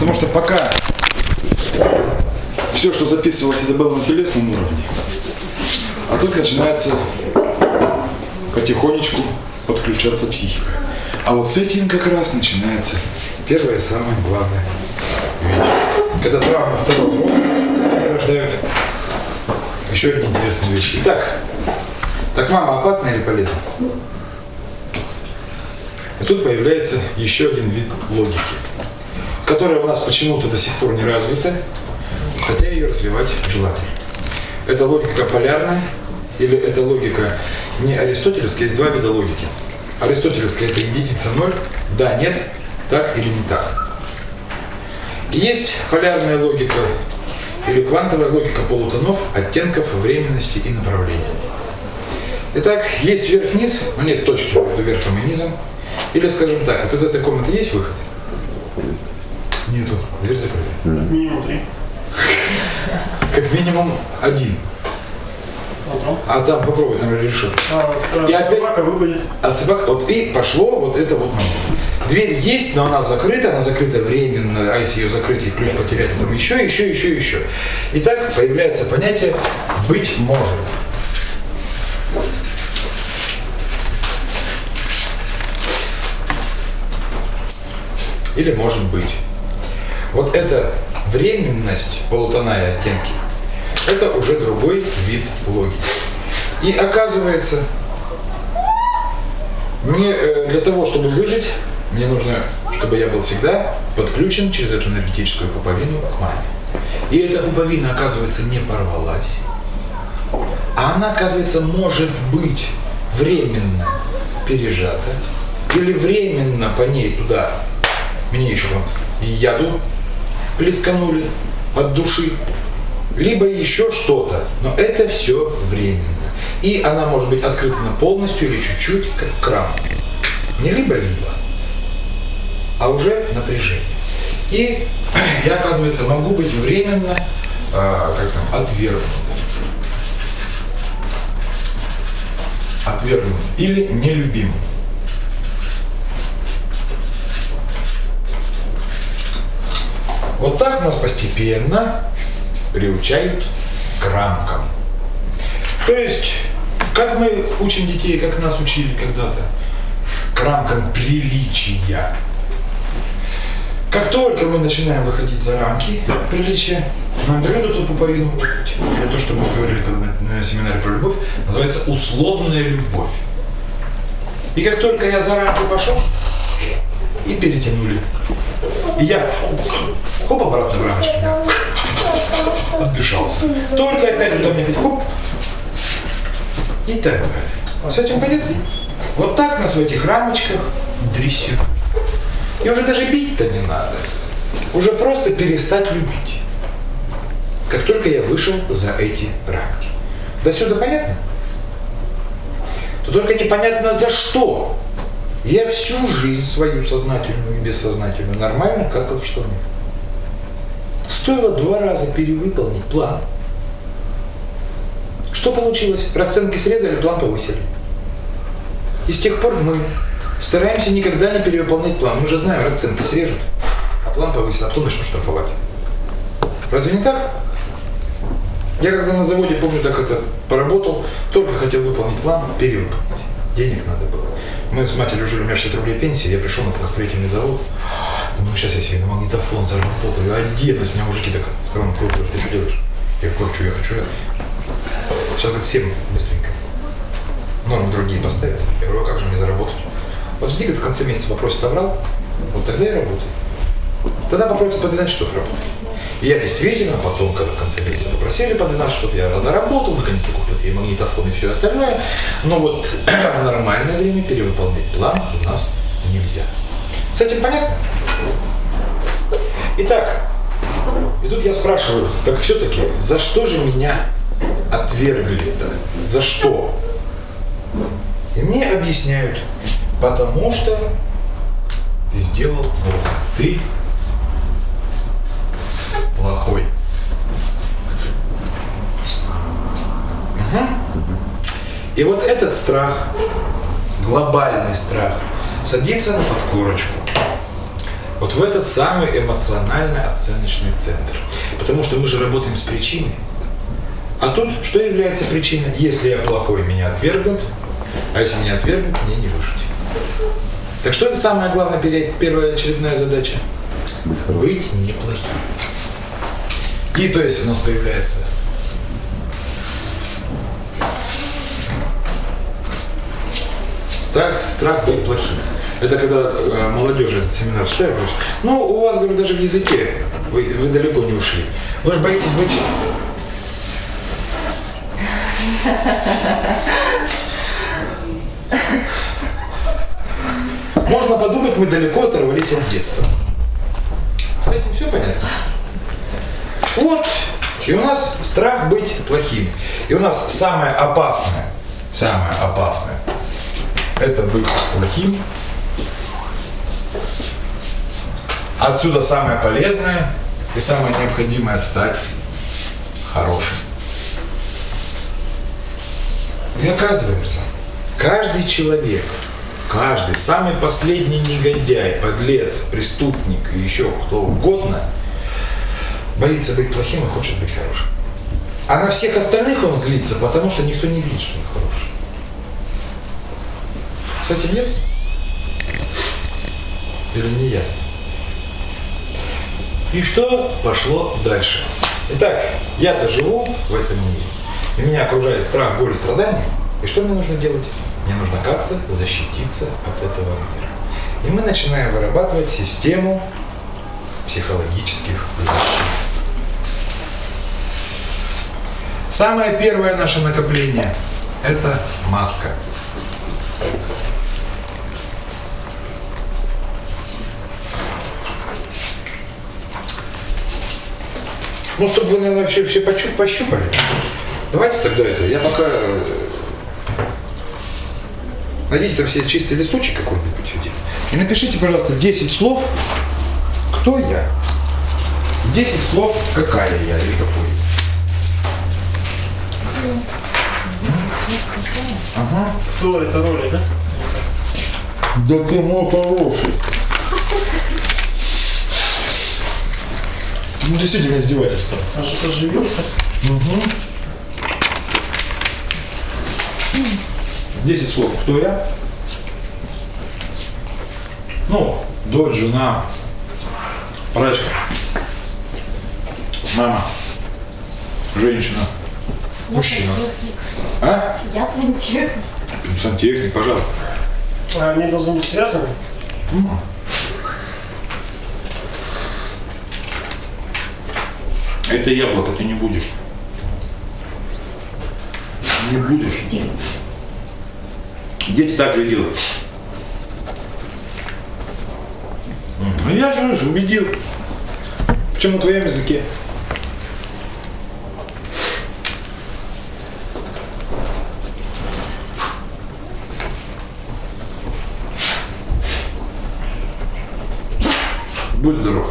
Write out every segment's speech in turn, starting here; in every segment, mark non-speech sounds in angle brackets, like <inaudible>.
Потому что пока все, что записывалось, это было на телесном уровне, а тут начинается потихонечку подключаться психика. А вот с этим как раз начинается первое самое главное вещь. Когда травма второго уровня рождают еще одни интересные вещи. Итак, так мама опасна или полезна? И тут появляется еще один вид логики, которая у нас почему-то до сих пор не развита, хотя ее развивать желательно. Это логика полярная или это логика не аристотелевская, есть два вида логики. Аристотелевская это единица ноль, да, нет, так или не так. И есть полярная логика или квантовая логика полутонов, оттенков, временности и направления. Итак, есть вверх-вниз, но нет точки между верхом и низом. Или, скажем так, вот из этой комнаты есть выход? Нету. Дверь закрыта. Минимум три. Как минимум один. А там попробуй, там решетка. А, И опять- собака выпадет. А собака, вот и пошло вот это вот. Дверь есть, но она закрыта, она закрыта временно, а если ее закрыть и ключ потерять, там еще, еще, еще, еще. Итак, появляется понятие «быть может». Или может быть. Вот эта временность, полутона оттенки, это уже другой вид логики. И оказывается, мне э, для того, чтобы выжить, мне нужно, чтобы я был всегда подключен через эту энергетическую пуповину к маме. И эта пуповина, оказывается, не порвалась. А она, оказывается, может быть временно пережата. Или временно по ней туда, мне еще там яду плесканули от души. Либо еще что-то. Но это все временно. И она может быть открыта на полностью или чуть-чуть, как кран. Не либо-либо, а уже напряжение. И <clears throat> я, оказывается, могу быть временно, а, как сказать, отвергнут. Отвергнут или нелюбим. Вот так нас постепенно приучают к рамкам. То есть, как мы учим детей, как нас учили когда-то, к рамкам приличия. Как только мы начинаем выходить за рамки приличия, нам дают эту пуповину, или то, что мы говорили когда на, на семинаре про любовь, называется условная любовь. И как только я за рамки пошел, и перетянули. И я хоп, обратно в рамочке, я отдышался. Только опять туда мне опять хоп, и так далее. С этим понятно? Вот так нас в этих рамочках дрессируют. И уже даже бить-то не надо. Уже просто перестать любить. Как только я вышел за эти рамки. До сюда понятно? То только непонятно за что. Я всю жизнь свою сознательную и бессознательную нормально какал в штаны. Стоило два раза перевыполнить план. Что получилось? Расценки срезали, план повысили. И с тех пор мы стараемся никогда не перевыполнять план. Мы же знаем, расценки срежут, а план повысил, а потом начнут штрафовать. Разве не так? Я когда на заводе, помню, так это поработал, только хотел выполнить план, перевыполнить. Денег надо было. Мы с матерью жили, у меня 60 рублей пенсии, я пришел на строительный завод. Думаю, сейчас я себе на магнитофон заработаю, оденусь. Меня мужики так странно трогают, ты что делаешь? Я хочу, я хочу это. Сейчас, говорит, всем быстренько. Нормы другие поставят. Я говорю, а как же мне заработать? Вот жди, говорит, в конце месяца попросит оврал, вот тогда я работаю. Тогда попросят по 12 часов работать. И я действительно потом, когда в конце месяца попросили по 12 часов, я заработал, наконец-то купил себе магнитофон и все остальное. Но вот <clears throat> в нормальное время перевыполнять план у нас нельзя. С этим понятно? Итак, и тут я спрашиваю, так все-таки, за что же меня отвергли-то? За что? И мне объясняют, потому что ты сделал плохо. Ты плохой. И вот этот страх, глобальный страх, садится на подкорочку. Вот в этот самый эмоционально-оценочный центр. Потому что мы же работаем с причиной. А тут что является причиной? Если я плохой, меня отвергнут, а если меня отвергнут, мне не выжить. Так что это самая главная первая очередная задача? Быть неплохим. И то есть у нас появляется страх, страх быть плохим. Это когда э, молодежи этот семинар говорят, ну, у вас, говорю, даже в языке вы, вы далеко не ушли. Вы же боитесь быть... <laughs> Можно подумать, мы далеко оторвались от детства. С этим все понятно? Вот. И у нас страх быть плохими. И у нас самое опасное, самое опасное, это быть плохим. Отсюда самое полезное и самое необходимое стать хорошим. И оказывается, каждый человек, каждый, самый последний негодяй, подлец, преступник и еще кто угодно, боится быть плохим и хочет быть хорошим. А на всех остальных он злится, потому что никто не видит, что он хороший. Кстати, нет? Или не ясно? И что пошло дальше? Итак, я-то живу в этом мире. И меня окружает страх, боль, страдания. И что мне нужно делать? Мне нужно как-то защититься от этого мира. И мы начинаем вырабатывать систему психологических защит. Самое первое наше накопление – это маска. Ну, чтобы вы, наверное, все, все пощупали. Давайте тогда это, я пока... Э, найдите там себе чистый листочек какой-нибудь один. И напишите, пожалуйста, 10 слов, кто я. 10 слов, какая я или какой. Ага. Кто это роли, да? Да ты мой хороший. Ну, действительно издевательство. Оживился? Угу. Десять слов. Кто я? Ну, дочь, жена, врачка, мама, женщина, мужчина. сантехник. А? Я сантехник. Сантехник, пожалуйста. А они должны быть связаны? Это яблоко ты не будешь. Не будешь. Дети так же делают. Ну я же убедил. Причем на твоем языке. Будь здоров.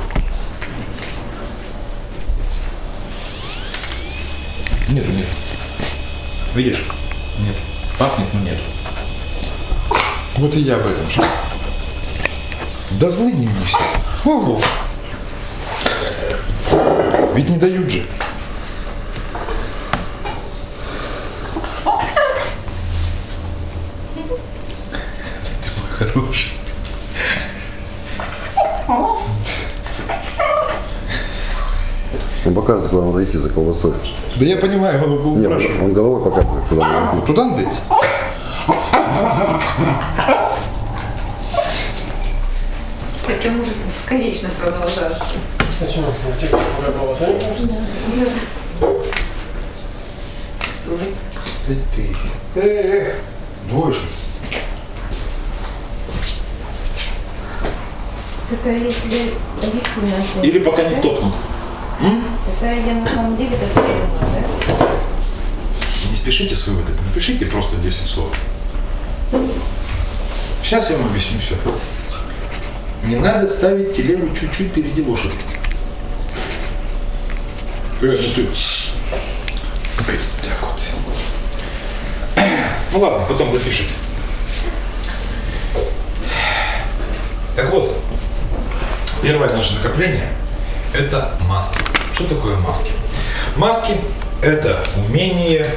Нету, нет. Видишь? Нет. Пахнет, но нет. Вот и я об этом же. Да злые не все. Ого. Ведь не дают же. Ты мой хороший. Показывает, куда надо идти за колбасой. Да я понимаю, он был Нет, он, он головой показывает, куда надо идти. Туда надо идти? Это может бесконечно продолжаться. Почему? Может? Слушай, Ты, ты. Эх, оценка, Или пока не топнут. Да? Не спешите с выводами, напишите просто 10 слов. Сейчас я вам объясню все. Не надо ставить телегу чуть-чуть впереди лошади. Э, ну ты. Так вот. Ну ладно, потом допишите. Так вот, Первое наше накопление – это маски. Что такое маски? Маски – это умение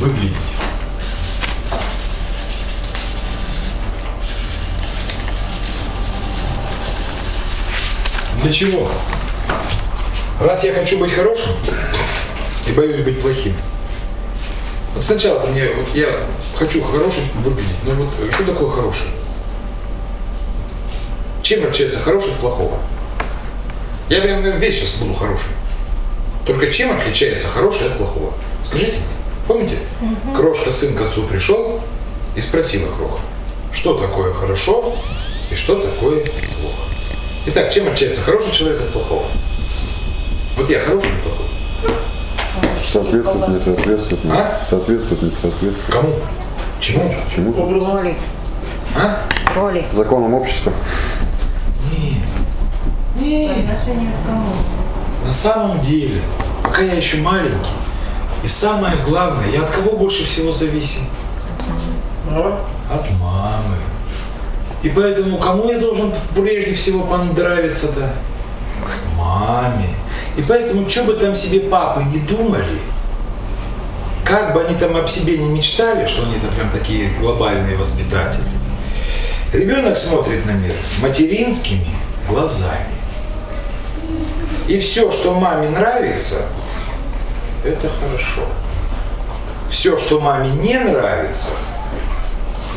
выглядеть. Для чего? Раз я хочу быть хорошим и боюсь быть плохим. Вот сначала мне, вот я хочу хорошим выглядеть, но вот что такое хороший? Чем отличается хороший от плохого? Я прям весь сейчас буду хороший. Только чем отличается хороший от плохого? Скажите мне. Помните? Крошка сын к отцу пришел и спросила Кроха, что такое хорошо и что такое плохо. Итак, чем отличается хороший человек от плохого? Вот я хороший или плохой? Соответствует, не соответствует, не А? соответствует, не соответствует. Кому? Чему? Образом. Роли. А? Роли. Законам общества. По отношению к кому? На самом деле, пока я еще маленький, и самое главное, я от кого больше всего зависим? От мамы. И поэтому кому я должен прежде всего понравиться-то? К маме. И поэтому, что бы там себе папы не думали, как бы они там об себе не мечтали, что они там прям такие глобальные воспитатели, ребенок смотрит на мир материнскими глазами. И все, что маме нравится, это хорошо. Все, что маме не нравится,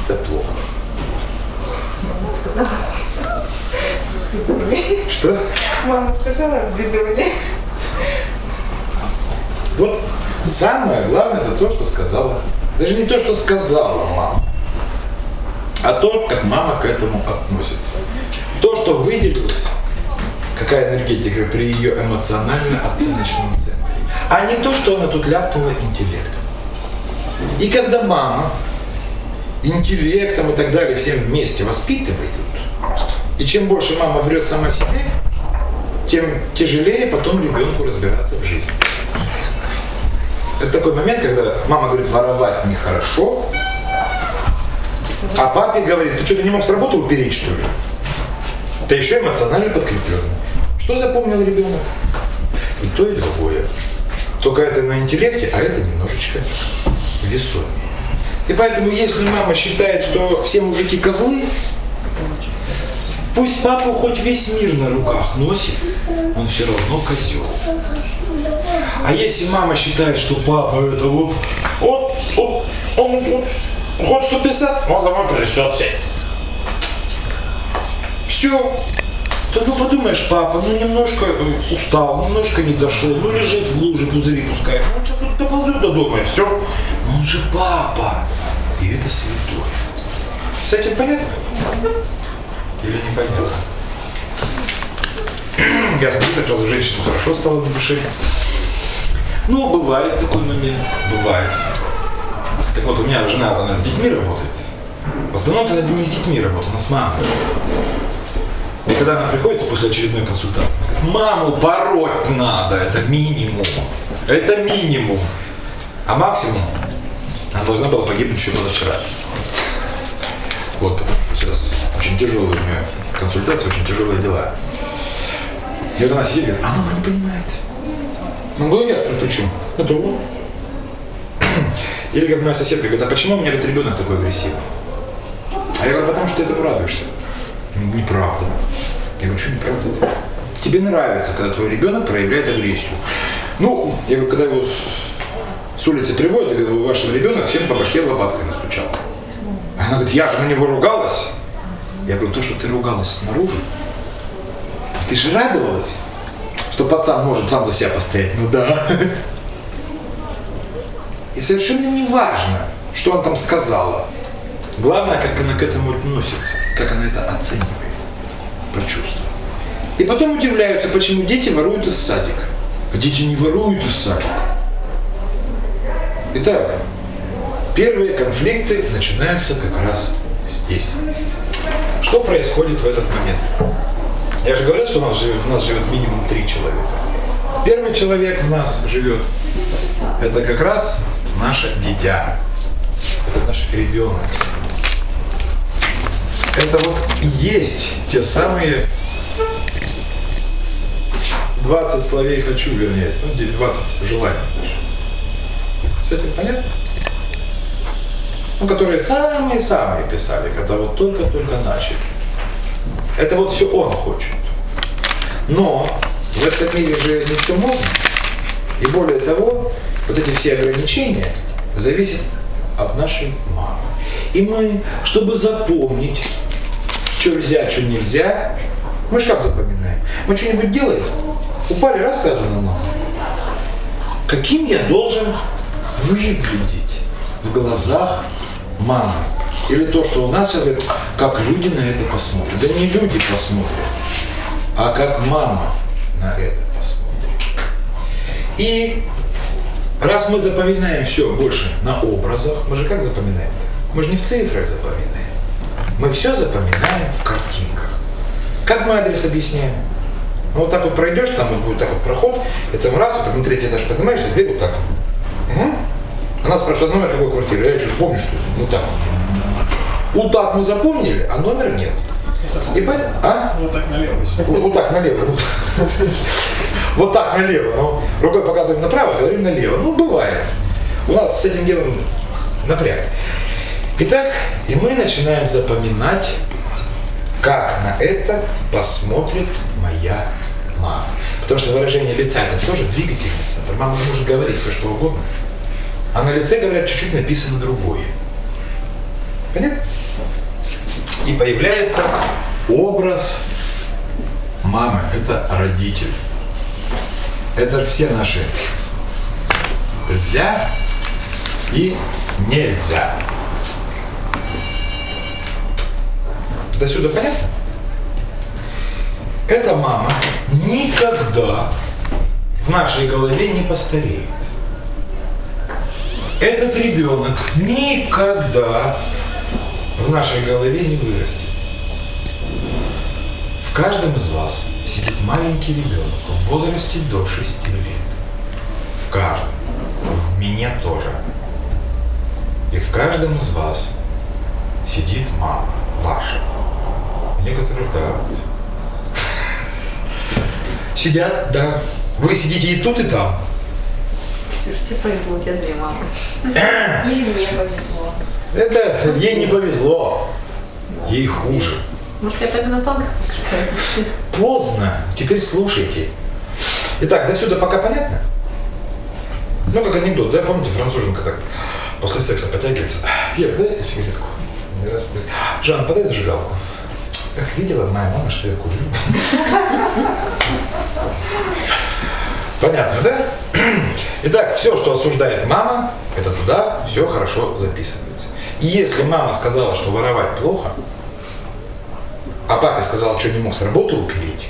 это плохо. Что? Мама сказала в бедуне. Вот самое главное это то, что сказала. Даже не то, что сказала мама, а то, как мама к этому относится. То, что выделилось, какая энергетика при ее эмоционально-оценочном центре. А не то, что она тут ляпнула интеллектом. И когда мама интеллектом и так далее всем вместе воспитывают, и чем больше мама врет сама себе, тем тяжелее потом ребенку разбираться в жизни. Это такой момент, когда мама говорит, воровать нехорошо, а папе говорит, ты что, ты не мог с работы упереть, что ли? Ты еще эмоционально подкрепленный. Что запомнил ребенок? И то, и другое. Только это на интеллекте, а это немножечко весомее. И поэтому, если мама считает, что все мужики козлы, пусть папу хоть весь мир на руках носит, он все равно козел. А если мама считает, что папа это вот, вот, вот, он вот, год 150, он домой пришел. Все. То ну подумаешь, папа, ну немножко э, устал, немножко не дошел, ну лежит в луже, пузыри пускает. Ну он сейчас вот доползет до дома и все. Но он же папа. И это святой. С этим понятно? Или непонятно? Я смотрю, сразу женщина хорошо стала на душе. Ну, бывает такой момент. Бывает. Так вот, у меня жена, она с детьми работает. В основном-то она не с детьми работает, она с мамой. И когда она приходит после очередной консультации, она говорит, маму пороть надо, это минимум. Это минимум. А максимум, она должна была погибнуть еще позавчера. Вот, сейчас очень тяжелые у меня консультации, очень тяжелые дела. И вот она сидит и говорит, а мама не понимает. Ну, говорю, я тут при чем? Это вот. Или как моя соседка говорит, а почему у меня этот ребенок такой агрессивный? А я говорю, потому что ты этому радуешься. Неправда. Я говорю, что неправда? Тебе нравится, когда твой ребенок проявляет агрессию. Ну, я говорю, когда его с, с улицы приводят, я говорю, ваш ребенок всем по башке лопаткой настучал. Она говорит, я же на него ругалась. Я говорю, то, что ты ругалась снаружи, ты же радовалась, что пацан может сам за себя постоять. Ну да. И совершенно не важно, что он там сказала. Главное, как она к этому относится, как она это оценивает по чувствам. И потом удивляются, почему дети воруют из садика. А дети не воруют из садика. Итак, первые конфликты начинаются как раз здесь. Что происходит в этот момент? Я же говорил, что у нас живет, у нас живет минимум три человека. Первый человек в нас живет, это как раз наше дитя. Это наш ребенок. Это вот есть те самые 20 словей хочу, вернее, ну, 20 желаний. С этим понятно? Ну, которые самые-самые писали, когда вот только-только начали. Это вот все он хочет. Но в этом мире же не все можно. И более того, вот эти все ограничения зависят от нашей мамы. И мы, чтобы запомнить, что нельзя, что нельзя, мы же как запоминаем? Мы что-нибудь делаем, упали, раз сразу на маму. Каким я должен выглядеть в глазах мамы? Или то, что у нас сейчас говорят, как люди на это посмотрят. Да не люди посмотрят, а как мама на это посмотрит. И раз мы запоминаем все больше на образах, мы же как запоминаем-то? Мы же не в цифрах запоминаем. Мы все запоминаем в картинках. Как мы адрес объясняем? Ну, вот так вот пройдешь, там вот будет так вот проход, и там раз, вот на третий этаж поднимаешься, дверь вот так. Угу. Она спрашивает, номер какой квартиры? Я что, помню, что ли? Ну так. Вот так мы запомнили, а номер нет. И поэтому, а? Вот так налево. Вот, вот так налево. ну. <laughs> Вот так налево. Ну, рукой показываем направо, говорим налево. Ну, бывает. У нас с этим делом напряг. Итак, и мы начинаем запоминать, как на это посмотрит моя мама. Потому что выражение лица это тоже двигательный центр. Мама может говорить все, что угодно. А на лице, говорят, чуть-чуть написано другое. Понятно? И появляется образ мамы. Это родитель. Это все наши нельзя и нельзя. До сюда понятно? Эта мама никогда в нашей голове не постареет. Этот ребенок никогда в нашей голове не вырастет. В каждом из вас сидит маленький ребенок в возрасте до 6 лет. В каждом. В меня тоже. И в каждом из вас сидит мама ваша. У некоторых, да. Сидят, да. Вы сидите и тут, и там. Ксюш, тебе повезло, у тебя две мамы. Или мне повезло. Это ей не повезло. Ей хуже. Может, я пойду на санках? Поздно. Теперь слушайте. Итак, до сюда пока понятно? Ну, как анекдот, да? Помните, француженка так после секса потягивается. Пьер, дай сигаретку. Не раз Жан, подай зажигалку. Ах, видела моя мама, что я курю. Понятно, да? Итак, все, что осуждает мама, это туда все хорошо записывается. И если мама сказала, что воровать плохо, а папе сказал, что не мог с работы упереть,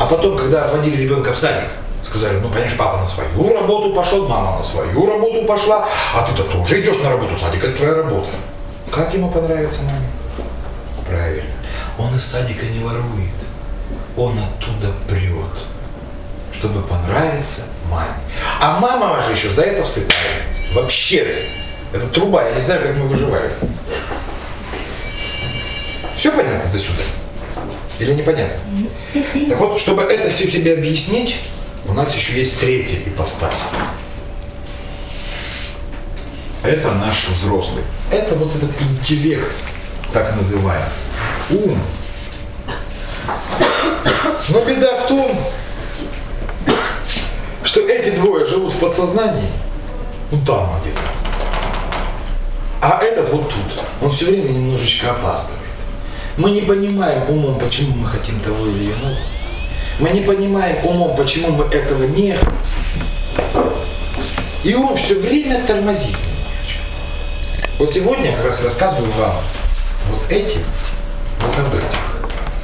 а потом, когда отводили ребенка в садик, сказали, ну, понимаешь, папа на свою работу пошел, мама на свою работу пошла, а ты-то тоже идешь на работу, садик, это твоя работа. Как ему понравится маме? Он из садика не ворует. Он оттуда прет, чтобы понравиться маме. А мама ваша еще за это всыпает. Вообще. Это труба, я не знаю, как мы выживали. Все понятно до сюда? Или непонятно? Так вот, чтобы это все себе объяснить, у нас еще есть третья ипостась. Это наш взрослый. Это вот этот интеллект, так называемый. Ум. Но беда в том, что эти двое живут в подсознании, ну там где-то. А этот вот тут, он все время немножечко опаздывает. Мы не понимаем умом, почему мы хотим того или иного. Мы не понимаем умом, почему мы этого не хотим. И ум все время тормозит. Вот сегодня я как раз рассказываю вам вот этих.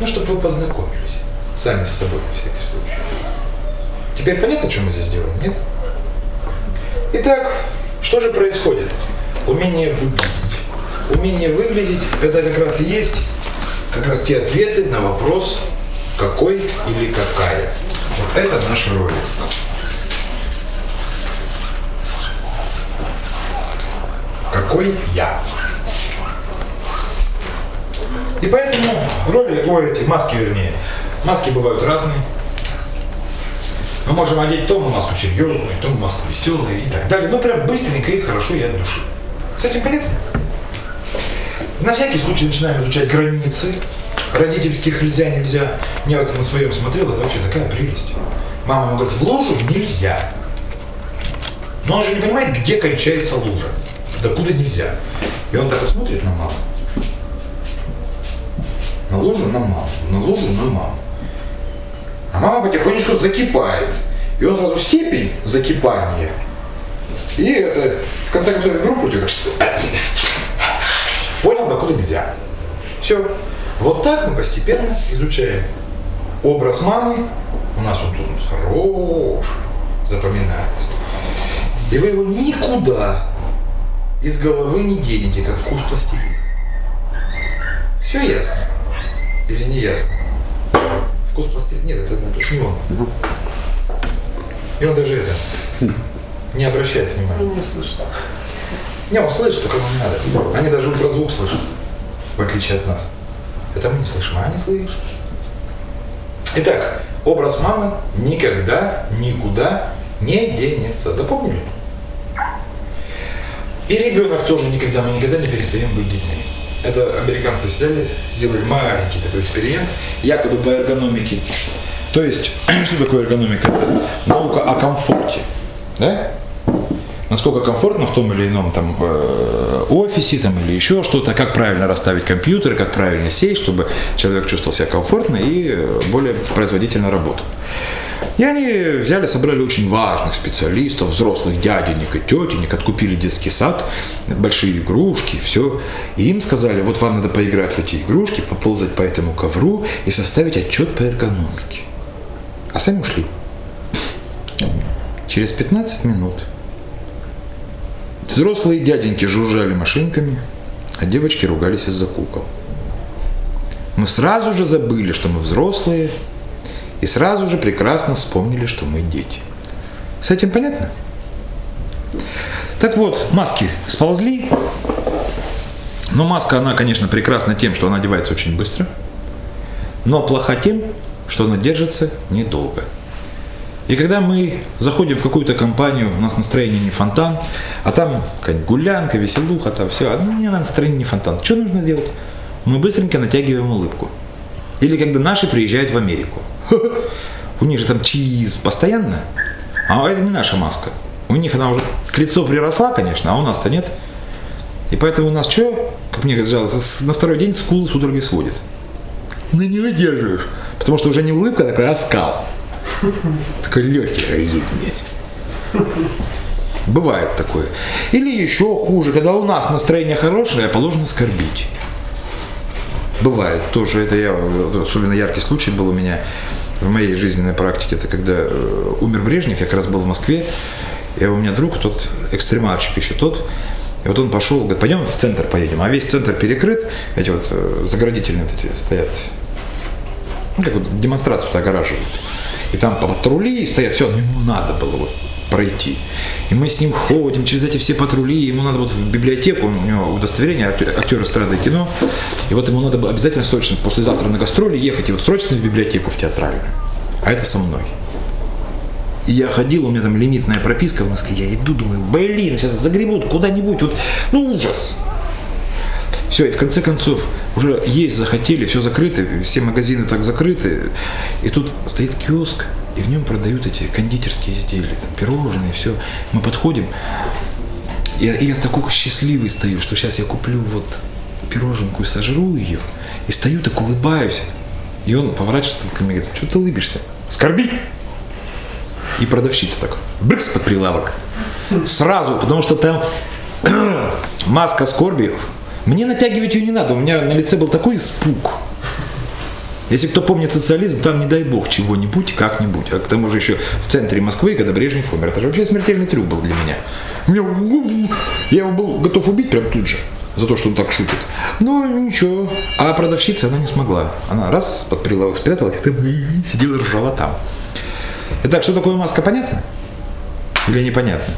Ну, чтобы вы познакомились сами с собой на всякий случай. Теперь понятно, что мы здесь делаем, нет? Итак, что же происходит? Умение выглядеть. Умение выглядеть – это как раз есть как раз те ответы на вопрос, какой или какая. Вот это наша роль. Какой я? И поэтому роли, ой, эти маски вернее, маски бывают разные. можем одеть то мы маску серьезную, то мы маску веселую и так далее. Ну, прям быстренько и хорошо и от души. С этим понятно? На всякий случай начинаем изучать границы родительских нельзя, нельзя. Я вот на своем смотрел, это вообще такая прелесть. Мама ему говорит, в лужу нельзя. Но он же не понимает, где кончается лужа. Докуда нельзя. И он так вот смотрит на маму. На лужу на маму, на лужу на маму. А мама потихонечку закипает. И он сразу степень закипания. И это, в конце концов, игру крутит. Понял, докуда нельзя. Все. Вот так мы постепенно изучаем образ мамы. У нас он тут хорош, запоминается. И вы его никуда из головы не денете, как вкус пластилина. Все ясно? Или не ясно? Вкус пластилина? Нет, это, это ж не он. И он даже это не обращает внимания. Не слышно. Не, он слышит, только ему не надо. Они даже ультразвук слышат, в отличие от нас. Это мы не слышим, а они слышат. Итак, образ мамы никогда, никуда не денется. Запомнили? И ребенок тоже никогда, мы никогда не перестаем быть детьми. Это американцы взяли, сделали маленький такой эксперимент, якобы по эргономике. То есть, <clears throat> что такое эргономика? Это наука о комфорте. Да? Насколько комфортно в том или ином там э, офисе там или еще что-то, как правильно расставить компьютер, как правильно сесть, чтобы человек чувствовал себя комфортно и э, более производительно работал. И они взяли, собрали очень важных специалистов, взрослых дяденек и тетенек, откупили детский сад, большие игрушки, все. И им сказали, вот вам надо поиграть в эти игрушки, поползать по этому ковру и составить отчет по эргономике. А сами ушли. Через 15 минут Взрослые дяденьки жужжали машинками, а девочки ругались из-за кукол. Мы сразу же забыли, что мы взрослые, и сразу же прекрасно вспомнили, что мы дети. С этим понятно? Так вот, маски сползли. Но маска, она, конечно, прекрасна тем, что она одевается очень быстро. Но плоха тем, что она держится недолго. И когда мы заходим в какую-то компанию, у нас настроение не фонтан, а там гулянка, веселуха, там все, а мне на настроение не фонтан. Что нужно делать? Мы быстренько натягиваем улыбку. Или когда наши приезжают в Америку. У них же там чиз постоянно, а это не наша маска. У них она уже к лицу приросла, конечно, а у нас-то нет. И поэтому у нас что, как мне казалось, на второй день скулы судорогой сводит. Ну не выдерживаешь. Потому что уже не улыбка, а такой. Такой легкий гаит, блядь. Бывает такое. Или еще хуже, когда у нас настроение хорошее, а положено скорбить. Бывает тоже. Это я, особенно яркий случай был у меня в моей жизненной практике. Это когда э, умер Брежнев, я как раз был в Москве. И у меня друг, тот экстремальчик еще тот, и вот он пошел, говорит, пойдем в центр поедем. А весь центр перекрыт, эти вот э, заградительные вот эти стоят. Ну, как вот демонстрацию-то огораживают. И там патрули стоят, все, ну, ему надо было вот пройти. И мы с ним ходим через эти все патрули, ему надо вот в библиотеку, у него удостоверение актер эстрады и кино, и вот ему надо было обязательно срочно послезавтра на гастроли ехать, и вот срочно в библиотеку в театральную. А это со мной. И я ходил, у меня там лимитная прописка в Москве, я иду, думаю, блин, сейчас загребут куда-нибудь, вот, ну ужас. Все, и в конце концов, уже есть захотели, все закрыто, все магазины так закрыты. И тут стоит киоск, и в нем продают эти кондитерские изделия, там, пирожные, все. Мы подходим, и и я такой счастливый стою, что сейчас я куплю вот пироженку и сожру ее, и стою так улыбаюсь. И он поворачивается ко мне и говорит, что ты улыбишься? Скорби! И продавщица так, брыкс под прилавок. Сразу, потому что там <clears throat> маска скорби, мне натягивать ее не надо, у меня на лице был такой испуг. Если кто помнит социализм, там не дай бог чего-нибудь, как-нибудь. А к тому же еще в центре Москвы, когда Брежнев умер. Это же вообще смертельный трюк был для меня. меня я его был готов убить прям тут же за то, что он так шутит. Но ничего. А продавщица, она не смогла. Она раз под прилавок спряталась, и сидела ржала там. Итак, что такое маска, понятно? Или непонятно?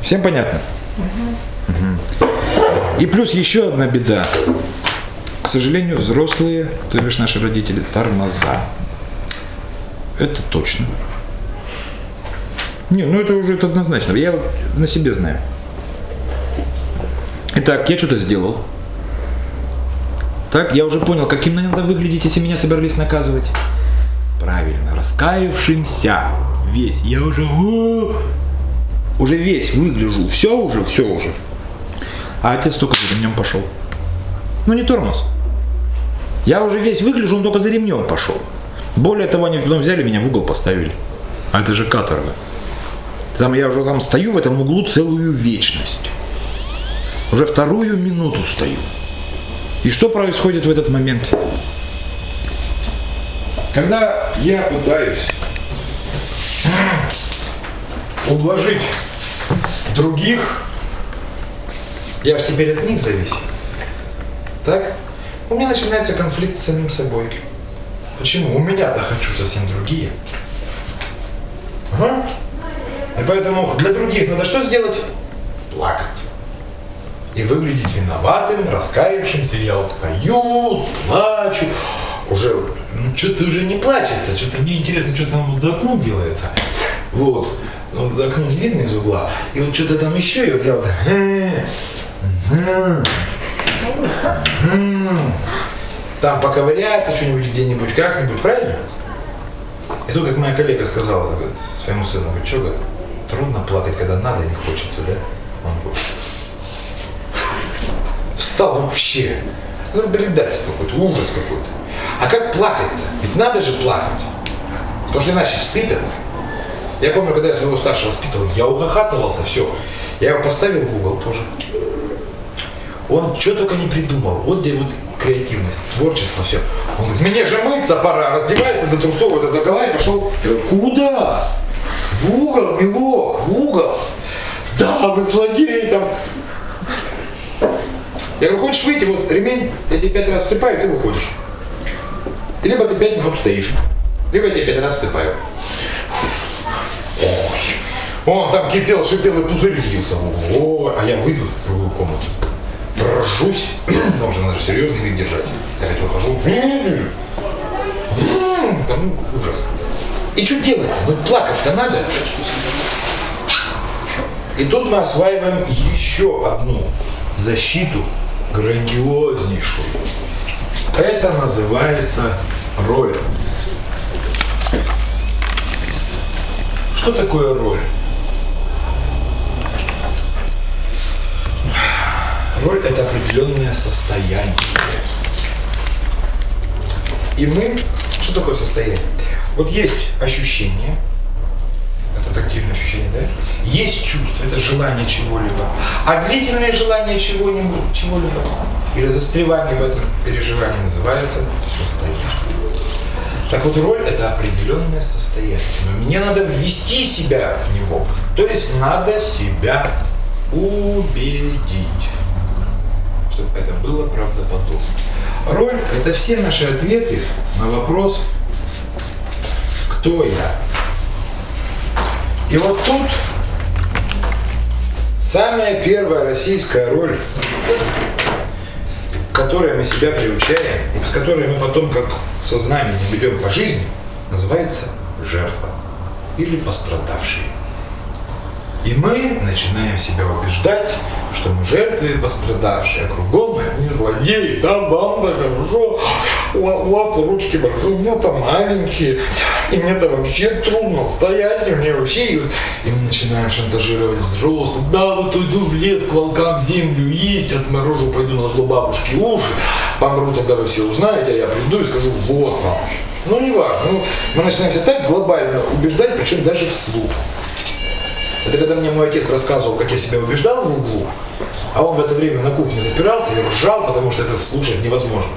Всем понятно? И плюс еще одна беда. К сожалению, взрослые, то бишь наши родители, тормоза. Это точно. Не, ну это уже это однозначно. Я на себе знаю. Итак, я что-то сделал. Так, я уже понял, каким надо выглядеть, если меня собирались наказывать. Правильно, раскаявшимся. Весь. Я уже... Уже весь выгляжу. Все уже, все уже. А отец только за ремнем пошел. Ну не тормоз. Я уже весь выгляжу, он только за ремнем пошел. Более того, они потом взяли меня в угол поставили. А это же каторга. Там я уже там стою в этом углу целую вечность. Уже вторую минуту стою. И что происходит в этот момент? Когда я пытаюсь ублажить других, я же теперь от них зависим. Так? У меня начинается конфликт с самим собой. Почему? У меня-то хочу совсем другие. Ага. И поэтому для других надо что сделать? Плакать. И выглядеть виноватым, раскаявшимся. Я вот стою, плачу. Уже, ну, что-то уже не плачется. Что-то мне интересно, что там вот за окном делается. Вот. Ну, вот за окном не видно из угла. И вот что-то там еще. И вот я вот... Там поковыряться что-нибудь где-нибудь, как-нибудь, правильно? И тут, как моя коллега сказала говорит, своему сыну, говорит, что, говорит, трудно плакать, когда надо и не хочется, да? Он говорит, встал вообще. Ну, предательство какое-то, ужас какой-то. А как плакать-то? Ведь надо же плакать. Потому что иначе сыпят. Я помню, когда я своего старшего воспитывал, я ухахатывался, все. Я его поставил в угол тоже. Он что только не придумал. Вот где вот креативность, творчество, все. Он говорит, мне же мыться пора, раздевается до трусов, это голова и пошел. Куда? В угол, милок, в угол. Да, вы злодеи там. Я говорю, хочешь выйти, вот ремень, я тебе пять раз всыпаю, ты выходишь. И либо ты пять минут стоишь, либо я тебе пять раз всыпаю. Ой, он там кипел, шипел и пузырился. Ой, а я выйду в другую комнату ржусь, <clears throat> потому что надо же серьезный вид держать. Я выхожу, там ужас. И что делать-то? Ну плакать-то надо. И тут мы осваиваем еще одну защиту, грандиознейшую. Это называется роль. Что такое роль? Роль – это определенное состояние. И мы, что такое состояние? Вот есть ощущение, это тактильное ощущение, да? Есть чувство, это желание чего-либо. А длительное желание чего-нибудь, чего-либо, или застревание в этом переживании называется состояние. Так вот, роль – это определенное состояние. Но мне надо ввести себя в него. То есть надо себя убедить чтобы это было правдоподобно. Роль – это все наши ответы на вопрос «Кто я?». И вот тут самая первая российская роль, которой мы себя приучаем, и с которой мы потом как сознанием ведем по жизни, называется жертва или пострадавший. И мы начинаем себя убеждать, что мы жертвы пострадавшие, а кругом не злодеи, да, банда, хорошо, у, вас ручки большие, у меня-то маленькие, и мне-то вообще трудно стоять, и мне вообще... И, мы начинаем шантажировать взрослых, да, вот уйду в лес к волкам землю есть, отморожу, пойду на зло бабушки уши, помру, тогда вы все узнаете, а я приду и скажу, вот вам. Ну, не важно, ну, мы начинаем себя так глобально убеждать, причем даже вслух. Это когда мне мой отец рассказывал, как я себя убеждал в углу, а он в это время на кухне запирался и ржал, потому что это слушать невозможно.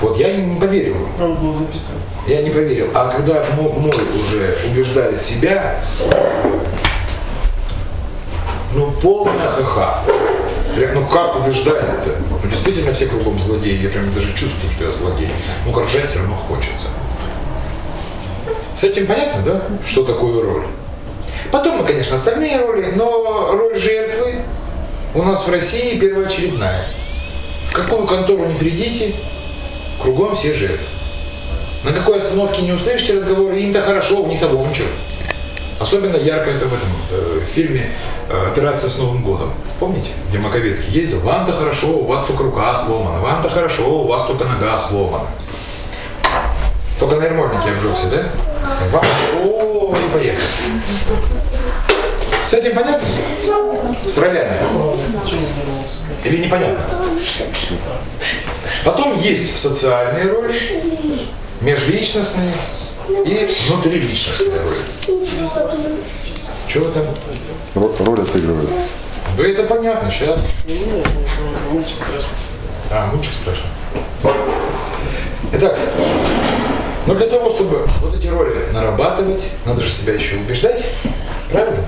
Вот я не, поверил. Он был записан. Я не поверил. А когда мой, уже убеждает себя, ну полная ха-ха. Прям, ну как убеждает-то? Ну действительно все кругом злодеи. Я прям даже чувствую, что я злодей. Ну ржать все равно хочется. С этим понятно, да? Что такое роль? Потом мы, конечно, остальные роли, но роль жертвы у нас в России первоочередная. В какую контору не придите, кругом все жертвы. На какой остановке не услышите разговоры, им-то хорошо, у них-то вон что. Особенно ярко это в этом э, фильме э, «Операция с Новым годом». Помните, где Маковецкий ездил? Вам-то хорошо, у вас только рука сломана. Вам-то хорошо, у вас только нога сломана. Только на ермольнике обжегся, да? Вам... О, и поехали. С этим понятно? С ролями. Или непонятно? Потом есть социальные роли, межличностные и внутриличностные роли. Что вы там? Ро- Роль отыгрывает. Да это понятно, сейчас. Мультик страшный. А, мультик спрашиваю. Итак, но для того, чтобы вот эти роли нарабатывать, надо же себя еще убеждать, правильно?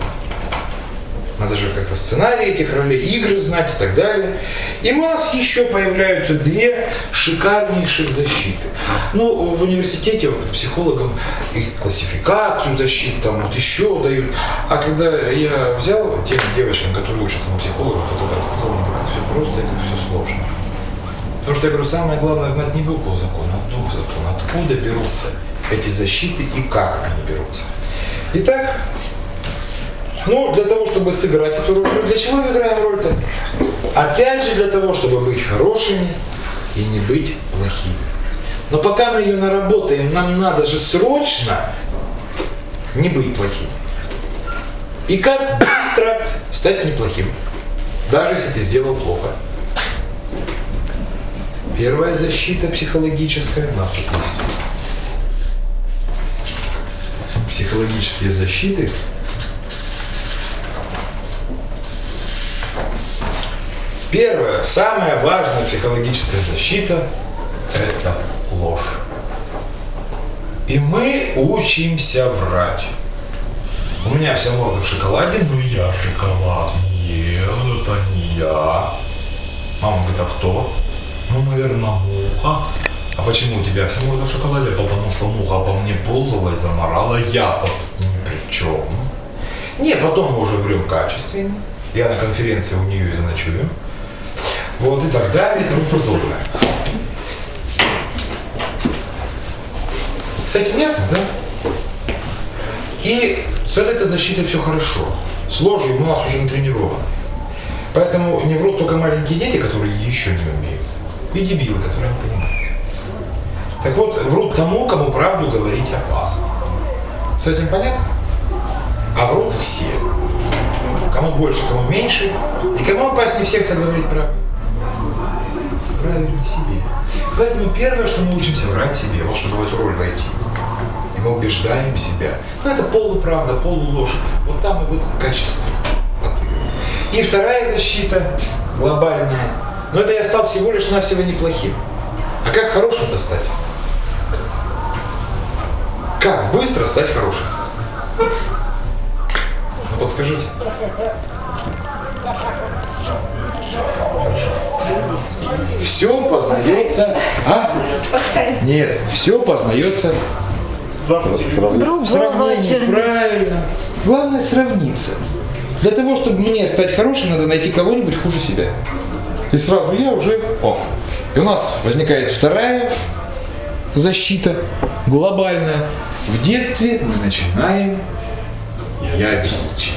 Надо же как-то сценарии этих ролей, игры знать и так далее. И у нас еще появляются две шикарнейших защиты. Ну, в университете вот, психологам их классификацию защит, там вот еще дают. А когда я взял тем девочкам, которые учатся на психологов, вот это рассказал, как все просто и как все сложно. Потому что я говорю, самое главное знать не букву закона, а дух закона. Откуда берутся эти защиты и как они берутся. Итак, ну, для того, чтобы сыграть эту роль, для чего мы играем роль-то? Опять же, для того, чтобы быть хорошими и не быть плохими. Но пока мы ее наработаем, нам надо же срочно не быть плохим. И как быстро стать неплохим, даже если ты сделал плохо. Первая защита психологическая есть. Психологические защиты Первая, самая важная психологическая защита – это ложь. И мы учимся врать. У меня вся морда в шоколаде, но я шоколад не ем, это не я. Мама говорит, а кто? Ну, наверное, муха. А почему у тебя вся морда в шоколаде? Потому что муха по мне ползала и заморала, я-то тут ни при чем. Не, потом уже врем качественно. Я на конференции у нее и заночую. Вот и так далее и тому подобное. С этим ясно, да? И с этой защитой все хорошо. С ложью у нас уже натренировано. Поэтому не врут только маленькие дети, которые еще не умеют, и дебилы, которые не понимают. Так вот, врут тому, кому правду говорить опасно. С этим понятно? А врут все. Кому больше, кому меньше. И кому опаснее всех, кто говорит правду? Правильно себе. Поэтому первое, что мы учимся врать себе, вот чтобы в эту роль войти. И мы убеждаем себя. Ну, это полуправда, полуложь. Вот там и вот качество. И вторая защита, глобальная. Но это я стал всего лишь навсего неплохим. А как хорошим-то стать? Как быстро стать хорошим? Ну, подскажите. Хорошо. Все познается... А? Нет, все познается Другого сравнении. чернить. Правильно. Главное сравниться. Для того, чтобы мне стать хорошим, надо найти кого-нибудь хуже себя. И сразу я уже... О. И у нас возникает вторая защита, глобальная. В детстве мы начинаем ябедничать.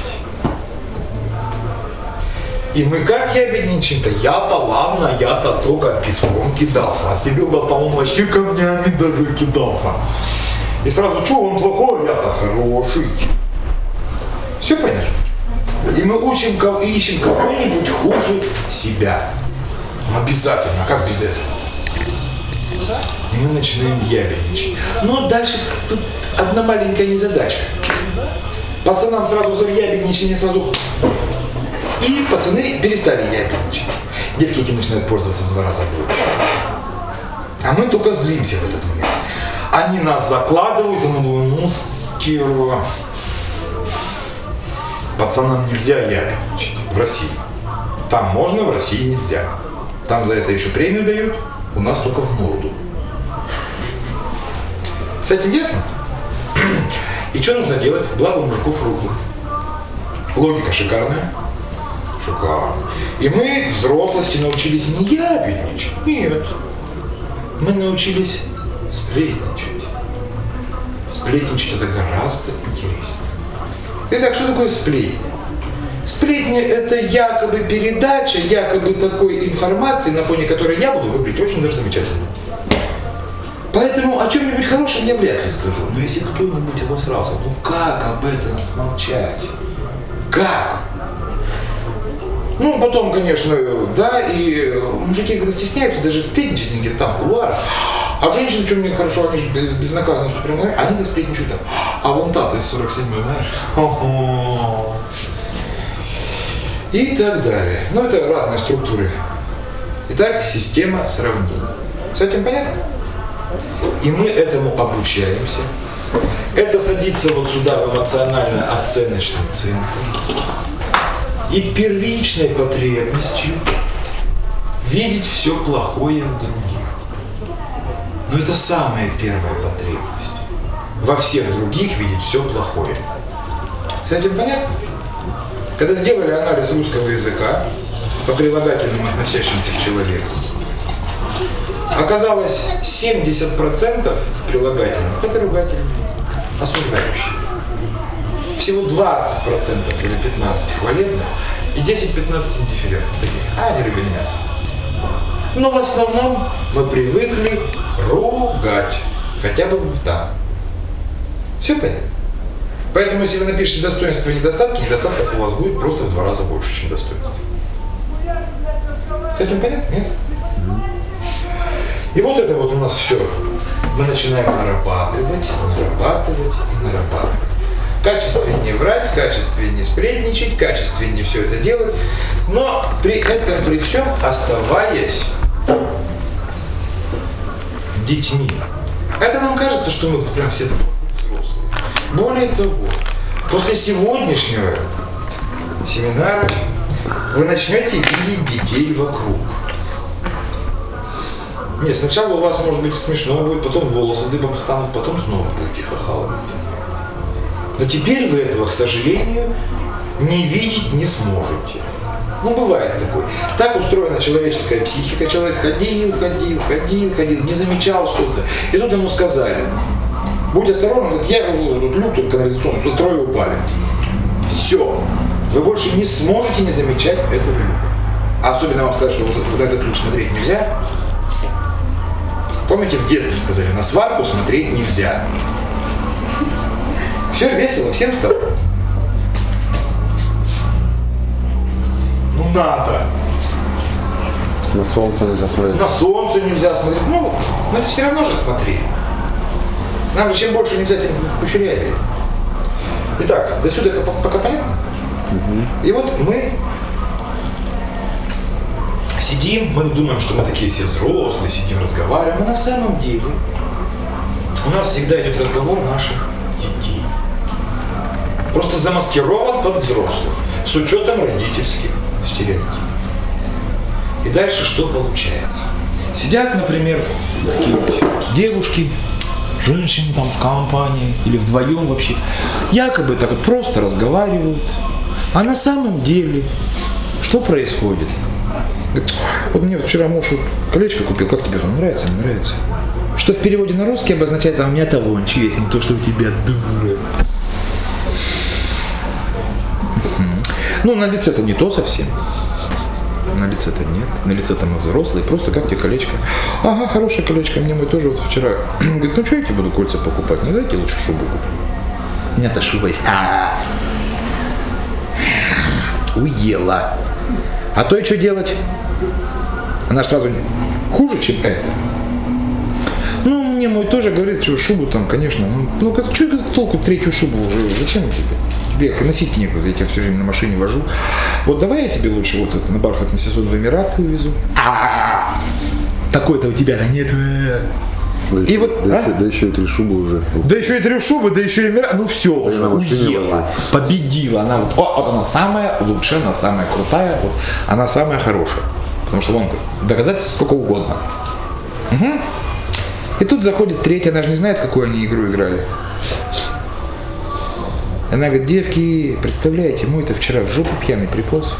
И мы как ябедничаем-то? Я-то ладно, я-то только песком кидался. А Серега, по-моему, вообще камнями даже кидался. И сразу, что он плохой, я-то хороший. Все понятно? И мы учим, ищем кого-нибудь хуже себя. Ну, обязательно, а как без этого? И мы начинаем ябедничать. Но дальше тут одна маленькая незадача. Пацанам сразу за ябедничание сразу... И пацаны перестали ябедничать. Девки этим начинают пользоваться в два раза больше. А мы только злимся в этот момент. Они нас закладывают, и мы думаем, ну, стерва. Пацанам нельзя ябедничать в России. Там можно, в России нельзя. Там за это еще премию дают, у нас только в морду. С этим ясно? И что нужно делать? Благо у мужиков руки. Логика шикарная. Шикарно. И мы в взрослости научились не ябедничать. Нет. Мы научились сплетничать. Сплетничать это гораздо интереснее. Итак, что такое сплетни? Сплетни – это якобы передача, якобы такой информации, на фоне которой я буду выглядеть очень даже замечательно. Поэтому о чем-нибудь хорошем я вряд ли скажу. Но если кто-нибудь обосрался, ну как об этом смолчать? Как? Ну, потом, конечно, да, и мужики, когда стесняются, даже сплетничать где-то там в кулуарах, а женщины, что мне хорошо, они же без, безнаказанно все прямо они-то сплетничают там. А вон та-то из 47 знаешь? И так далее. Ну, это разные структуры. Итак, система сравнений. С этим понятно? И мы этому обучаемся. Это садится вот сюда в эмоционально-оценочный центр. И первичной потребностью видеть все плохое в других. Но это самая первая потребность. Во всех других видеть все плохое. С этим понятно? Когда сделали анализ русского языка по прилагательным, относящимся к человеку, оказалось 70% прилагательных – это ругательные, осуждающие. Всего 20% или 15 хвалебных и 10-15 индифферентных. Такие, а, не рыба, мясо. Но в основном мы привыкли ругать. Хотя бы там. Все понятно? Поэтому, если вы напишете достоинства и недостатки, недостатков у вас будет просто в два раза больше, чем достоинств. С этим понятно? Нет? И вот это вот у нас все. Мы начинаем нарабатывать, нарабатывать и нарабатывать. Качественнее врать, качественнее сплетничать, качественнее все это делать, но при этом, при всем оставаясь детьми. Это нам кажется, что мы прям все такие. Более того, после сегодняшнего семинара вы начнете видеть детей вокруг. Нет, сначала у вас может быть смешно будет, потом волосы дыбом встанут, потом снова будете хахаловать. Но теперь вы этого, к сожалению, не видеть не сможете. Ну, бывает такое. Так устроена человеческая психика. Человек ходил, ходил, ходил, ходил, не замечал что-то. И тут ему сказали, будь осторожен, говорит, я тут люк тут канализационный, что трое упали. Все. Вы больше не сможете не замечать этого люка. А особенно вам сказать, что вот на этот ключ смотреть нельзя. Помните, в детстве сказали, на сварку смотреть нельзя. Все весело, всем стало. Ну надо. На солнце нельзя смотреть. На солнце нельзя смотреть. Ну, но это все равно же смотри. Нам же чем больше нельзя, тем кучерявее. Итак, до сюда пока, понятно? И вот мы сидим, мы думаем, что мы такие все взрослые, сидим, разговариваем, а на самом деле у нас всегда идет разговор наших детей. Просто замаскирован под взрослых, с учетом родительских стереотипов. И дальше что получается? Сидят, например, девушки, женщины там в компании или вдвоем вообще, якобы так просто разговаривают. А на самом деле, что происходит? Вот мне вчера муж вот колечко купил, как тебе оно нравится, не нравится? Что в переводе на русский обозначает, а у меня того он есть, не то, что у тебя дура. Ну, на лице-то не то совсем. На лице-то нет. На лице-то мы взрослые. Просто как тебе колечко? Ага, хорошее колечко. Мне мой тоже вот вчера. <clears throat> Говорит, ну что я тебе буду кольца покупать? Не дайте лучше шубу куплю. Нет, ошибаюсь. А. Уела. А то и что делать? Она сразу хуже, чем это. Ну, мне мой тоже говорит, что шубу там, конечно, ну, ну что толку третью шубу уже, зачем тебе? Тебе их носить некуда, я тебя все время на машине вожу. Вот давай я тебе лучше вот это на бархатный сезон в Эмираты увезу. А, Такой-то у тебя-то нет. Да И еще, вот, да, а? еще, да еще и три шубы уже. Да еще и три шубы, да еще и Эмираты. Ну все, на машине уела, победила. Она вот, о, вот она самая лучшая, она самая крутая, вот, она самая хорошая. Потому что вон доказательств сколько угодно. Мгм. И тут заходит третья, она же не знает, какую они игру играли. Она говорит, девки, представляете, мой-то вчера в жопу пьяный приполз.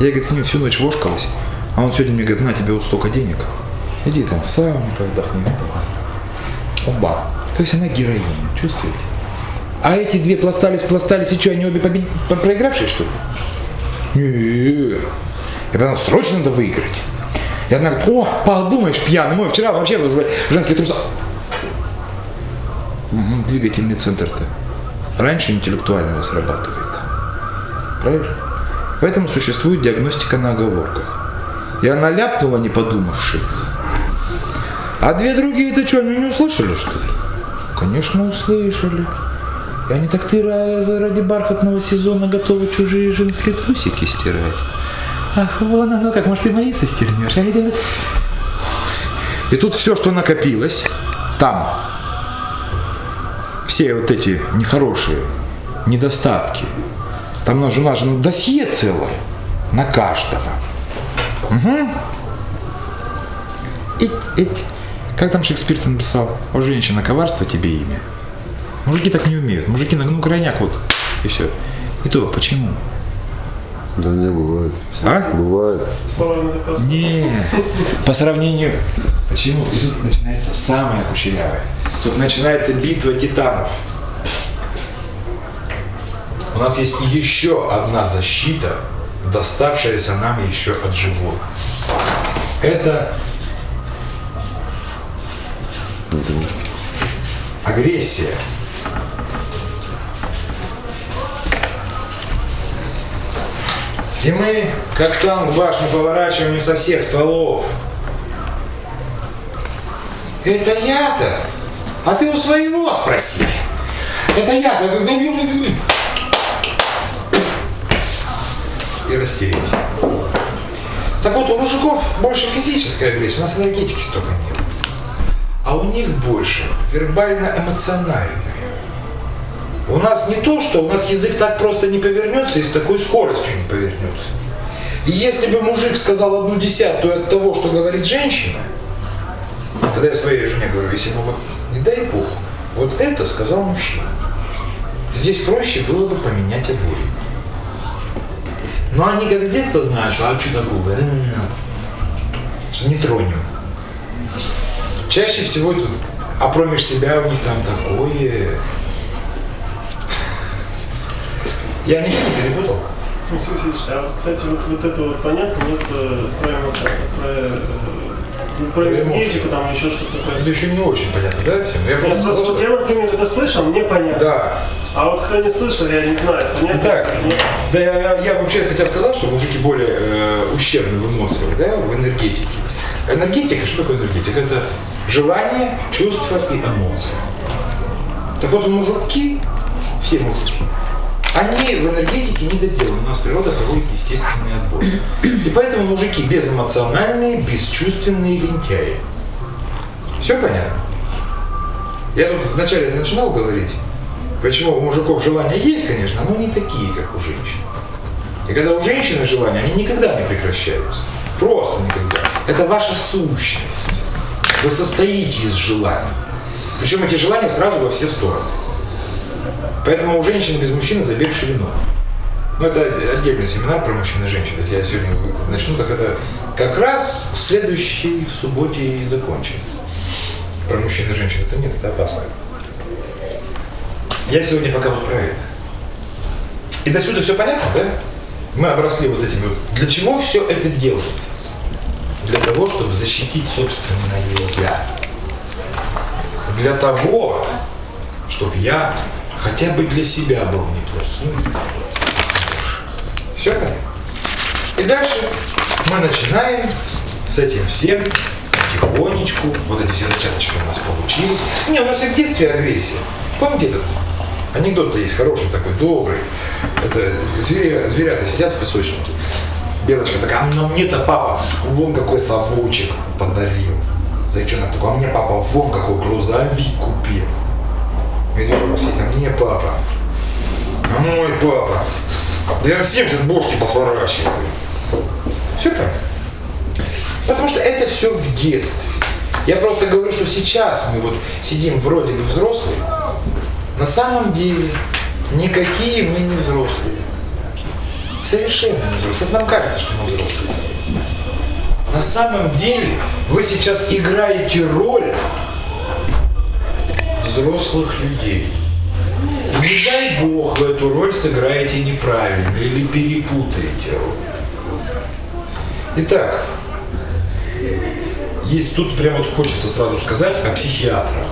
Я, говорит, с ним всю ночь вошкалась. А он сегодня мне говорит, на тебе вот столько денег. Иди там в сауне, отдохни. Давай. Оба. То есть она героиня, чувствуете? А эти две пластались, пластались, и что, они обе побед... по- проигравшие, что ли? Нет. И потом срочно надо выиграть. И одна говорит, о, подумаешь, пьяный мой, вчера вообще женских трусах. Мгм, двигательный центр-то раньше интеллектуального срабатывает. Правильно? Поэтому существует диагностика на оговорках. И она ляпнула, не подумавши. А две другие-то что, они не услышали, что ли? Конечно, услышали. И они так ты ра- ради бархатного сезона готовы чужие женские трусики стирать. Ах, вон оно как, может, ты мои состернешь? А И тут все, что накопилось, там, все вот эти нехорошие недостатки, там у нас же, у нас же досье целое на каждого. Угу. Ить, ить. Как там Шекспир написал? О, женщина, коварство тебе имя. Мужики так не умеют. Мужики, ну, крайняк вот. И все. И то, почему? Да не бывает. А? Бывает. Не, по сравнению. Почему? И тут начинается самое кучерявое. Тут начинается битва титанов. У нас есть еще одна защита, доставшаяся нам еще от животных. Это агрессия. И мы, как танк башню, поворачиваем не со всех стволов. Это я-то? А ты у своего спроси. Это я-то. И растереть. Так вот, у мужиков больше физической агрессии, у нас энергетики столько нет. А у них больше вербально-эмоциональная. У нас не то, что у нас язык так просто не повернется и с такой скоростью не повернется. И если бы мужик сказал одну десятую от того, что говорит женщина, когда я своей жене говорю, если вот не дай бог, вот это сказал мужчина. Здесь проще было бы поменять обои. Но они как с детства знают, что а что такое? М-м-м. Не тронем. Чаще всего тут, промеж себя у них там такое. Я ничего не перепутал. Алексей Васильевич, а вот, кстати, вот, вот это вот понятно, э, про эмоции, про, ну, про энергетику, там еще что-то такое. Это еще не очень понятно, да? всем? Я просто просто вот я, например, это слышал, мне понятно. Да. А вот кто не слышал, я не знаю, понятно? Нет. да я, я- я вообще хотел сказать, что мужики более э, ущербны в эмоциях, да, в энергетике. Энергетика, что такое энергетика? Это желание, чувства и эмоции. Так вот, мужики, все мужики, они в энергетике не доделаны. У нас природа проводит естественный отбор. И поэтому мужики безэмоциональные, бесчувственные лентяи. Все понятно? Я тут вначале начинал говорить. Почему у мужиков желания есть, конечно, но не такие, как у женщин. И когда у женщины желания, они никогда не прекращаются. Просто никогда. Это ваша сущность. Вы состоите из желаний. Причем эти желания сразу во все стороны. Поэтому у женщин без мужчины забег в ширину. Ну, это отдельный семинар про мужчин и женщин. Это я сегодня начну, так это как раз к следующей субботе и закончим. Про мужчин и женщин. Это нет, это опасно. Я сегодня пока вот про это. И до сюда все понятно, да? Мы обросли вот этими. Для чего все это делается? Для того, чтобы защитить собственное я. Для того, чтобы я хотя бы для себя был неплохим. Все понятно? И дальше мы начинаем с этим всем потихонечку. Вот эти все зачаточки у нас получились. Не, у нас и в детстве агрессия. Помните этот анекдот-то есть хороший такой, добрый. Это звери, зверята сидят в песочнике. Белочка такая, а ну, мне-то папа вон какой совочек подарил. Зайчонок такой, а мне папа вон какой грузовик купил. Медвежонок сидит, а мне папа. А мой папа. Да я всем сейчас бошки посворачиваю. Все понятно? Потому что это все в детстве. Я просто говорю, что сейчас мы вот сидим вроде бы взрослые, на самом деле никакие мы не взрослые. Совершенно не взрослые. Это нам кажется, что мы взрослые. На самом деле вы сейчас играете роль взрослых людей. Не дай бог вы эту роль сыграете неправильно или перепутаете. Итак, есть тут прямо вот хочется сразу сказать о психиатрах.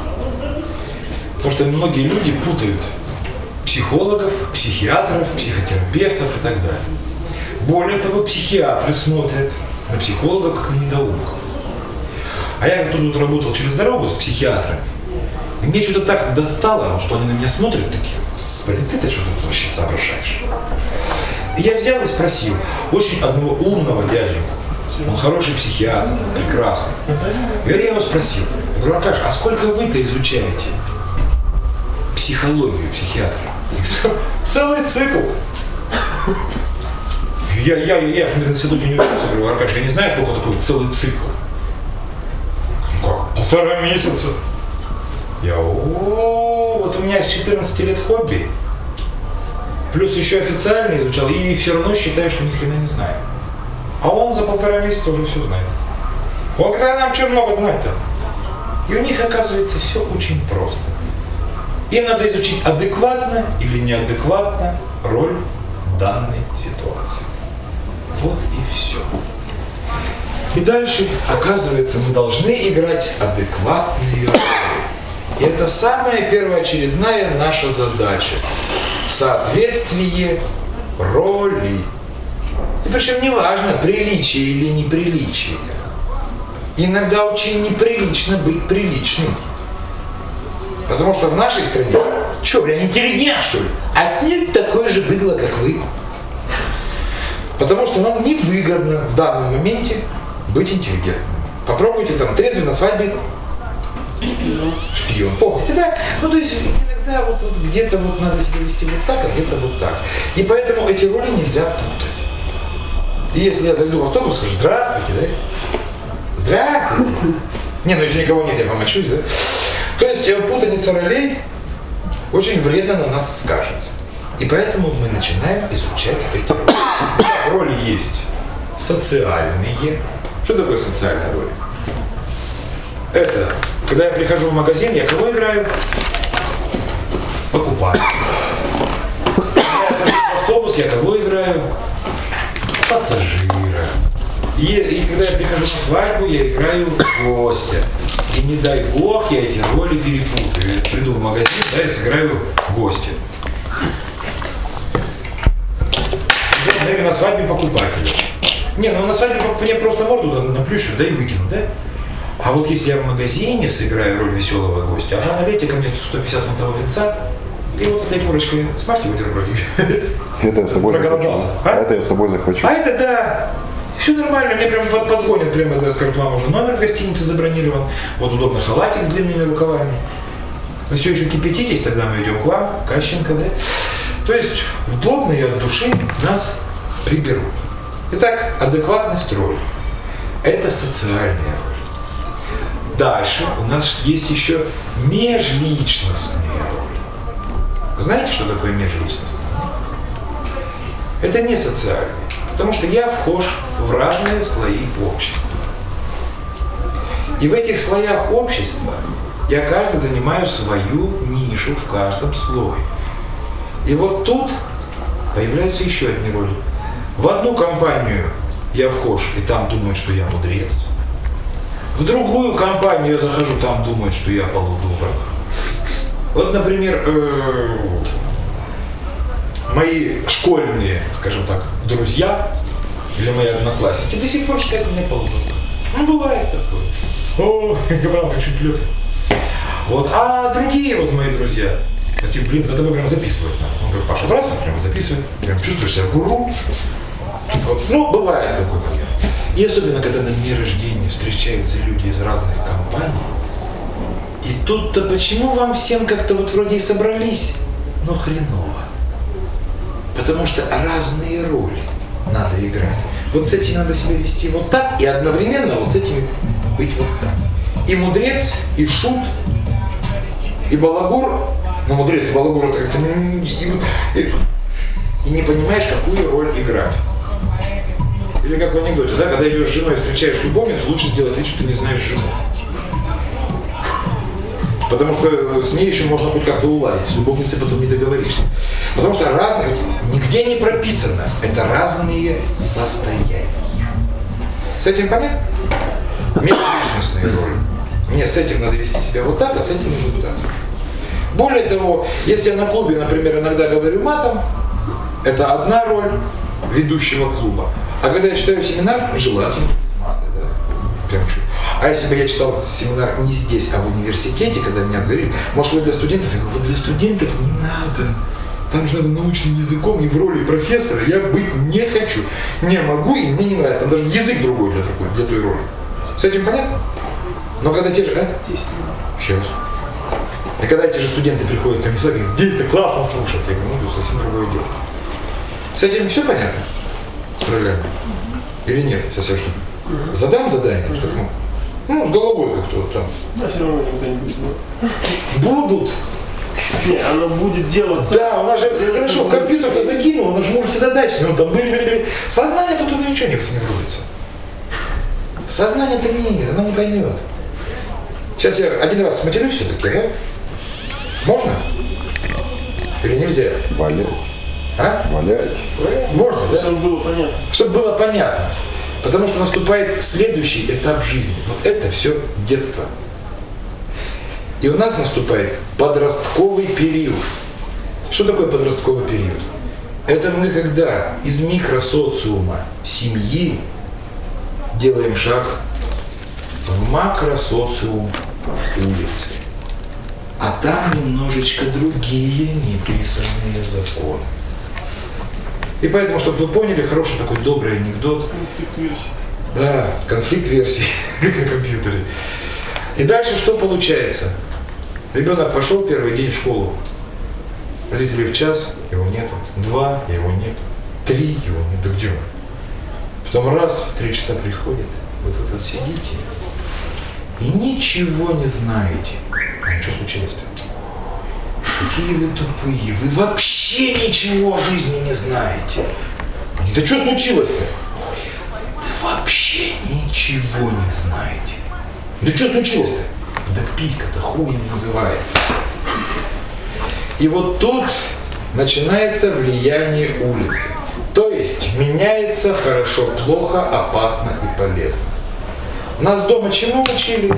Потому что многие люди путают психологов, психиатров, психотерапевтов и так далее. Более того, психиатры смотрят на психологов как на недоумков. А я тут, тут работал через дорогу с психиатрами. И мне что-то так достало, что они на меня смотрят такие, господи, ты-то что тут вообще соображаешь? Я взял и спросил очень одного умного дяденьку, он хороший психиатр, прекрасный. И я его спросил, говорю, Аркаш, а сколько вы-то изучаете психологию психиатра? Целый цикл. Я, я, я в мединституте не учился, говорю, Аркаш, я не знаю, сколько такой целый цикл. «Ну Как? Полтора месяца. Я, вот у меня с 14 лет хобби. Плюс еще официально изучал, и все равно считаю, что ни хрена не знаю. А он за полтора месяца уже все знает. Вот когда нам что много знать-то? И у них оказывается все очень просто. Им надо изучить адекватно или неадекватно роль данной ситуации. Вот и все. И дальше, оказывается, мы должны играть адекватные роли. И это самая первоочередная наша задача. Соответствие роли. И причем неважно, приличие или неприличие. Иногда очень неприлично быть приличным. Потому что в нашей стране, что, бля, интеллигент, что ли? Отнюдь такое же быдло, как вы. Потому что нам невыгодно в данном моменте быть интеллигентным. Попробуйте там трезвый на свадьбе. Шпион. Помните, да? Ну, то есть иногда вот, вот где-то вот надо себя вести вот так, а где-то вот так. И поэтому эти роли нельзя путать. И если я зайду в автобус, скажу, здравствуйте, да? Здравствуйте. Не, ну еще никого нет, я помочусь, да? То есть э, путаница ролей очень вредно на нас скажется. И поэтому мы начинаем изучать эти роли. Роли есть социальные. Что такое социальная роль? Это, когда я прихожу в магазин, я кого играю? Покупатель. Когда я в автобус, я кого играю? Пассажира. И, и когда я прихожу на свадьбу, я играю гостя. И не дай бог, я эти роли перепутаю. Я приду в магазин, да, и сыграю гостя. Наверное, на свадьбе покупателя. Не, ну на свадьбе мне просто морду наплющу, да и выкину, да? А вот если я в магазине сыграю роль веселого гостя, ага, налейте ко мне 150 фунтового винца, и вот этой курочкой смажьте бутербродик. Это я с собой захвачу. Проголодался. А? Это я с собой захвачу. А это да. Все нормально, мне прям под, подгонят, прямо, да, скажут, вам уже номер в гостинице забронирован, вот удобно халатик с длинными рукавами. Вы все еще кипятитесь, тогда мы идем к вам, Кащенко, да? То есть удобно и от души нас приберут. Итак, адекватность роли. Это социальная роль. Дальше у нас есть еще межличностные роли. Знаете, что такое межличностные? Это не социальные. Потому что я вхож в разные слои общества. И в этих слоях общества я каждый занимаю свою нишу в каждом слое. И вот тут появляются еще одни роли. В одну компанию я вхож, и там думают, что я мудрец. В другую компанию я захожу, там думают, что я полудурок. Вот, например, э, мои школьные, скажем так, друзья или мои одноклассники до сих пор считают меня полудурком. Ну, бывает такое. О, <laughs> правда, чуть лёг. Вот, а другие вот мои друзья, такие, блин, за тобой прям записывают. Он говорит, Паша, здравствуй, прям записывает, прям чувствуешь себя гуру. Вот. Ну, бывает такой момент. И особенно, когда на дне рождения встречаются люди из разных компаний, и тут-то почему вам всем как-то вот вроде и собрались, но хреново. Потому что разные роли надо играть. Вот с этим надо себя вести вот так, и одновременно вот с этим быть вот так. И мудрец, и шут, и балагур, ну мудрец и балагур это как-то... И, и- и не понимаешь, какую роль играть. Или как в анекдоте, да, когда идешь с женой, встречаешь любовницу, лучше сделать вид, что ты не знаешь жену. Потому что с ней еще можно хоть как-то уладить. С любовницей потом не договоришься. Потому что разные, нигде не прописано. Это разные состояния. С этим понятно? Межличностные роли. Мне с этим надо вести себя вот так, а с этим вот так. Более того, если я на клубе, например, иногда говорю матом, это одна роль ведущего клуба. А когда я читаю семинар, желательно. Прям. А если бы я читал семинар не здесь, а в университете, когда меня говорили, может, вы для студентов? Я говорю, вот для студентов не надо. Там же надо научным языком, и в роли профессора я быть не хочу. Не могу, и мне не нравится. Там даже язык другой для, такой, для той роли. С этим понятно? Но когда те же... А? Еще раз. И когда эти же студенты приходят ко мне и говорят, здесь-то классно слушать. Я говорю, ну, совсем другое дело. С этим все понятно? С ролями? Или нет? Сейчас я что? Задам задание, чтобы, ну, ну, с головой как-то вот там. Да, все равно никогда не будет. Будут. Не, оно будет делаться. Да, у нас же хорошо, в компьютер-то закинул, у нас же можете задачи, ну там были, были, были. Сознание тут туда ничего не, не врубится. Сознание-то нет, оно не поймет. Сейчас я один раз сматерюсь все-таки, а? Можно? Или нельзя? Валяй, А? валяй. Можно, да? Чтобы было понятно. Чтобы было понятно. Потому что наступает следующий этап жизни. Вот это все детство. И у нас наступает подростковый период. Что такое подростковый период? Это мы когда из микросоциума семьи делаем шаг в макросоциум улицы. А там немножечко другие неписанные законы. И поэтому, чтобы вы поняли, хороший такой добрый анекдот. Конфликт версий. Да, конфликт версий, <laughs> как на компьютере. И дальше что получается? Ребенок пошел первый день в школу. Родители в час, его нету. Два, его нету. Три, его нету. Да где он? Потом раз, в три часа приходит. Вот вы тут сидите. И ничего не знаете. А что случилось-то? Какие вы тупые. Вы вообще ничего о жизни не знаете. Да что случилось-то? Вы вообще ничего не знаете. Да что случилось-то? Да писька-то хуем называется. И вот тут начинается влияние улицы. То есть меняется хорошо, плохо, опасно и полезно. Нас дома чему учили?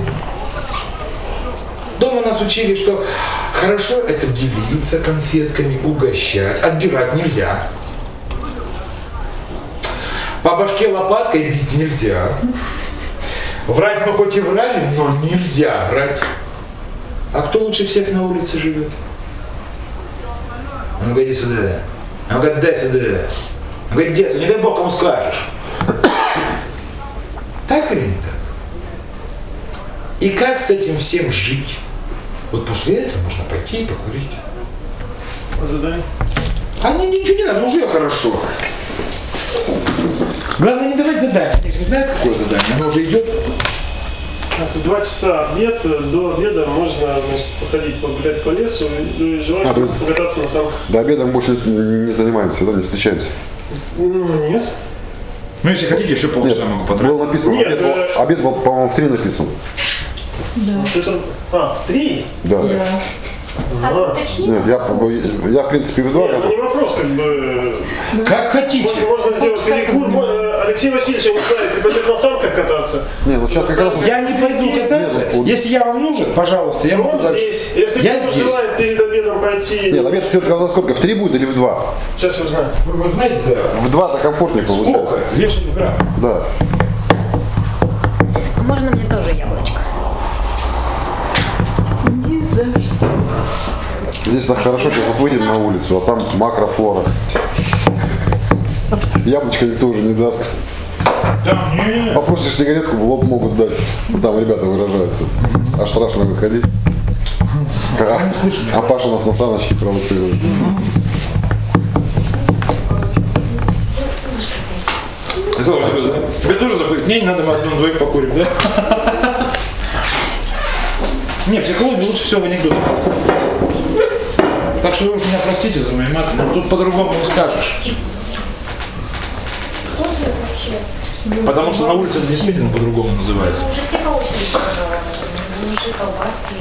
Дома нас учили, что хорошо это делиться конфетками, угощать, отбирать нельзя. По башке лопаткой бить нельзя. Врать мы хоть и врали, но нельзя врать. А кто лучше всех на улице живет? А ну-ка иди сюда. А ну-ка дай сюда. А ну-ка иди не дай бог кому скажешь. Так или не так? И как с этим всем жить? Вот после этого можно пойти и покурить. Задание? А мне ничего не надо, уже хорошо. Главное не давать задание. Не знают, какое задание. Оно уже идет. Два часа обед, до обеда можно значит, походить, погулять по лесу и, и желательно А, то есть- покататься на самом... До обеда мы больше не занимаемся, да, не встречаемся. Ну, нет. Ну, если хотите, еще полчаса могу потратить. Было написано, Нет, обед, э, обед, по-моему, в три написан. Это... А, три? Да. А, Уточни. Нет, я, я, в принципе, в два Нет, ну года. не вопрос, как бы... Как хотите. Можно, можно сделать перекур. Мо- Алексей Васильевич, я не знаю, если пойдет на санках кататься, Не, ну сейчас как раз... Я не пойду кататься. Нет, Если я вам нужен, пожалуйста, я могу дальше. здесь. Если Я кто-то здесь. желает перед обедом пойти... Нет, обед сегодня во сколько? В три будет или в два? Сейчас я узнаю. Вы, вы знаете, да. В два-то комфортнее Сколько? получается. Вешать в грамм. Да. А Можно мне тоже яблочко? Что. Здесь так хорошо, сейчас вот выйдем на улицу, а там макрофлора. Яблочко никто уже не даст. Попросишь сигаретку, в лоб могут дать. Там ребята выражаются. Аж страшно выходить. А, а Паша нас на саночке провоцирует. Тебе тоже заходит? Не, не надо, мы одну двоих покурим, да? Не, психология лучше всего в анекдотах. Так что вы уж меня простите за мои маты, но тут по-другому не скажешь. Что за вообще? Потому что на улице это действительно по-другому называется. Уже все по очереди. Суши, колбаски,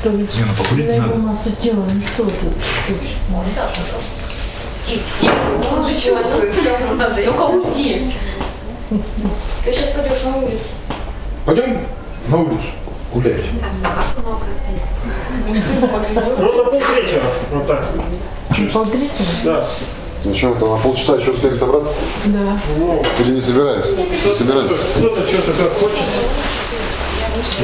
Что Не, ну покурить я надо. его массу тела, ну что ты? Стив, Стив, лучше чувствует. Только уйди. Ты сейчас пойдешь на улицу. Пойдем на улицу гулять. Там собак много. Ну, на полтретьего. Вот так. Полтретьего? Да. Ну что, там на полчаса еще успели собраться? Да. Ну, Или не собираемся? Не кто-то собираемся? кто-то что-то как хочет.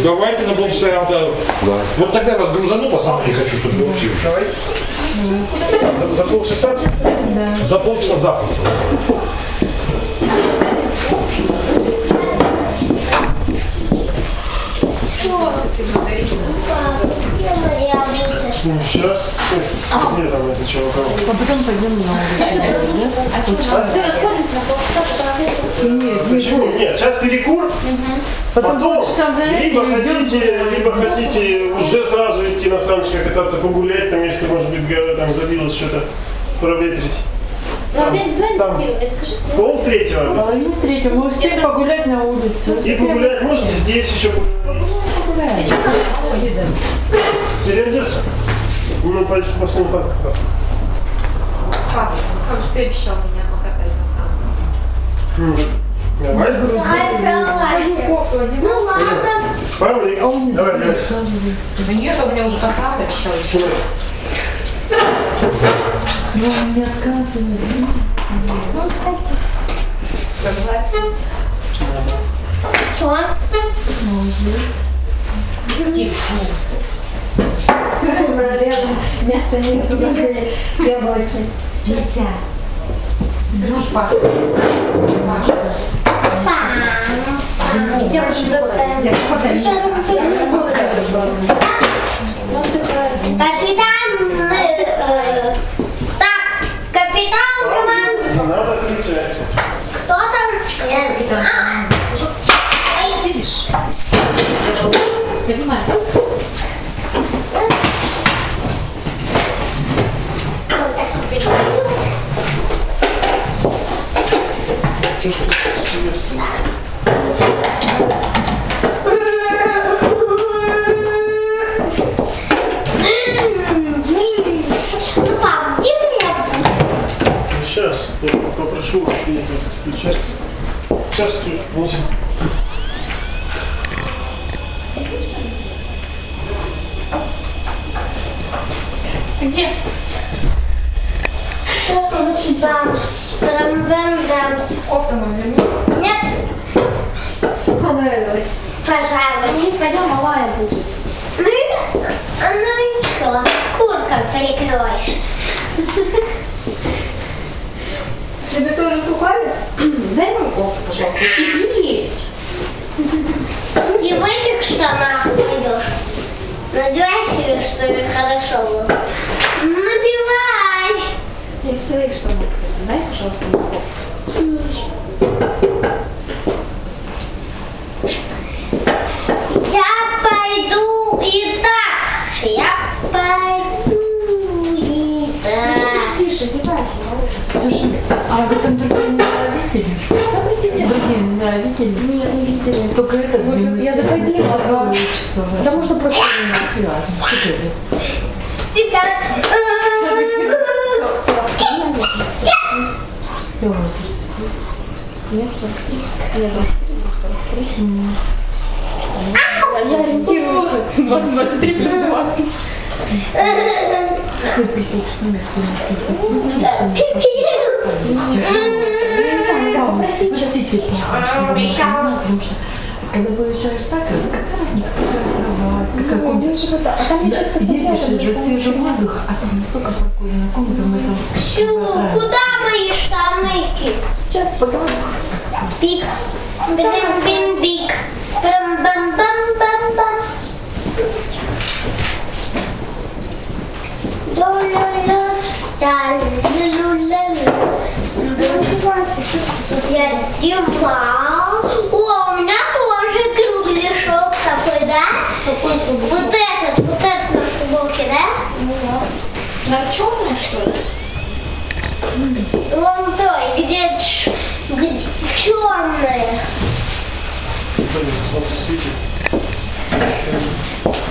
Давайте на полчаса я вот, Да. вот тогда вас грузану, пацаны, не хочу, чтобы вы вообще. Давай. За, за полчаса? Да. За полчаса запросто. Ну, сейчас. Нет, там это чего кого. А потом пойдем на улицу. Нет, не Почему? Нет, сейчас перекур, Потом потом либо хотите, либо хотите уже сразу идти на саночках кататься погулять, там, если, может быть, там забилось что-то проветрить. Там, там пол третьего. Половину третьего. Мы успеем погулять на улице. И погулять можете здесь еще погулять. Поедем. Переодеться. Ну, по- посмотрим так. Папа, он же пообещал меня покатать на санках. Ну, Давай. Ну ладно. Павлик, давай, давай. За нее он мне уже катал, обещал еще. Но он не отказывается. Согласен. Что? Молодец. Рядом мяса нету, яблоки. Нельзя. Все равно ж пахнет. Идем Капитан, э, так, капитан команд, кто там? Я не знаю. А, Видишь? Меня? Сейчас, я попрошу включать. Сейчас, Ксюш, неси. Где? Бамс, бам, бам, бамс. Кофту нам верни. Нет, Понравилось. пожалуй. Пойдем, малая будет. Ну, и- ну и что? Куртка перекроешь. Тебе тоже сухарик? Дай мою кофту, пожалуйста. Не лезь. Не в этих штанах пойдешь. Надевай себе, что хорошо было. Надевай. Я в своих пойду. Дай, пожалуйста, мою кофту. Я пойду и так. Я пойду и так. Тише, одевайся. Слушай, а вы там другие не родители? Что, простите? Другие не родители? Нет, видели. Только это Вот я заходила, просто Ладно, что ты? И так. Я возраст. Нет, 43. Нет, 23, 43. Я ориентируюсь. 23 плюс 20. Вы прислушаешь номер, ты немножко посмотрите. Попроси Попросите помощь, потому что когда получаешь сахар, ну какая разница, какая кровать, какая комната. А там я сейчас Да, Едешь посмотрела. за свежий воздух, а там настолько прокуренная комната, мы там... Чу, куда мои штаныки? Сейчас поговорим. Пик. Бим, бик. Бам, бам, бам, бам. Ля-ля-ля, сталь, ля-ля-ля. Я снимал. О, у меня тоже кругляшок такой, да? Вот этот, вот этот на футболке, да? На черный, что ли? Вон той, где, ч- где черная. Солнце светит.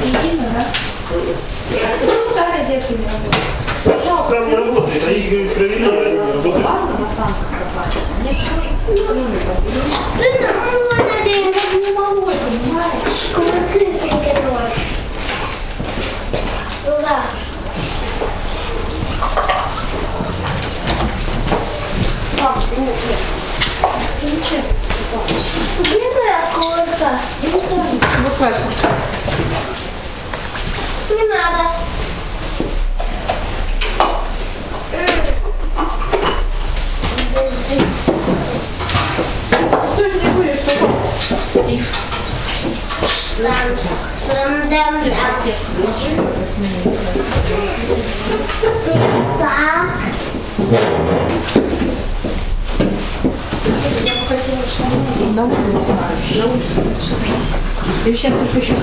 Не видно, да? Почему та розетка не работает? Пожалуйста, Там не работает, они не работают. ладно на санках кататься. Мне же тоже смены Ты на один не могу, понимаешь? кулаки тренируешь. Туда. Пап, ну, нет. Ты нечестно. Где моя куртка? Я не знаю. Вот так. Не надо. Ты же не будешь сама. Стив. Дам, дам, дам, дам. Так. Я бы хотела штаны. На улицу. На улицу. Я сейчас только еще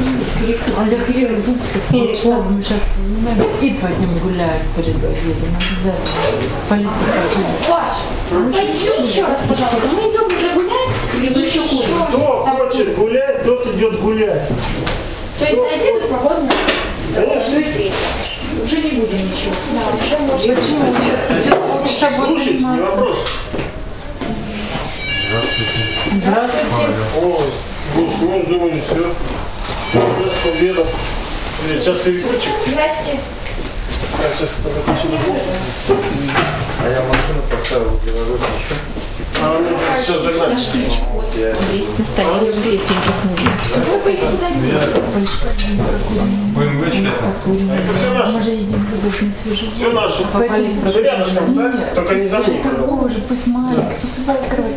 А я хлеб вот мы сейчас позанимаем и пойдем гулять перед обедом. Обязательно. По лесу пойдем. Паш, пойдем еще раз, пожалуйста. Мы идем уже гулять или еще курим? Кто хочет гулять, тот идет гулять. То есть до обеда свободно? Конечно. Уже не будем ничего. Да, уже можно. Почему? Идет полчаса будет Слушайте, не заниматься. Вопрос. Здравствуйте. Ой, муж, мы уже думали, все. Нас победа. Блин, Сейчас цветочек. Здрасте. Я сейчас это отключу. А я машину поставил, привожу еще. А нужно сейчас загнать. Здесь на столе здесь не нужно. Будем вычислять. Это все наше. Мы же едим зубов не свежих. Все наше. Попали в рядышком ставь, только не забудь, такого же, пусть маленький. Поступай открывай.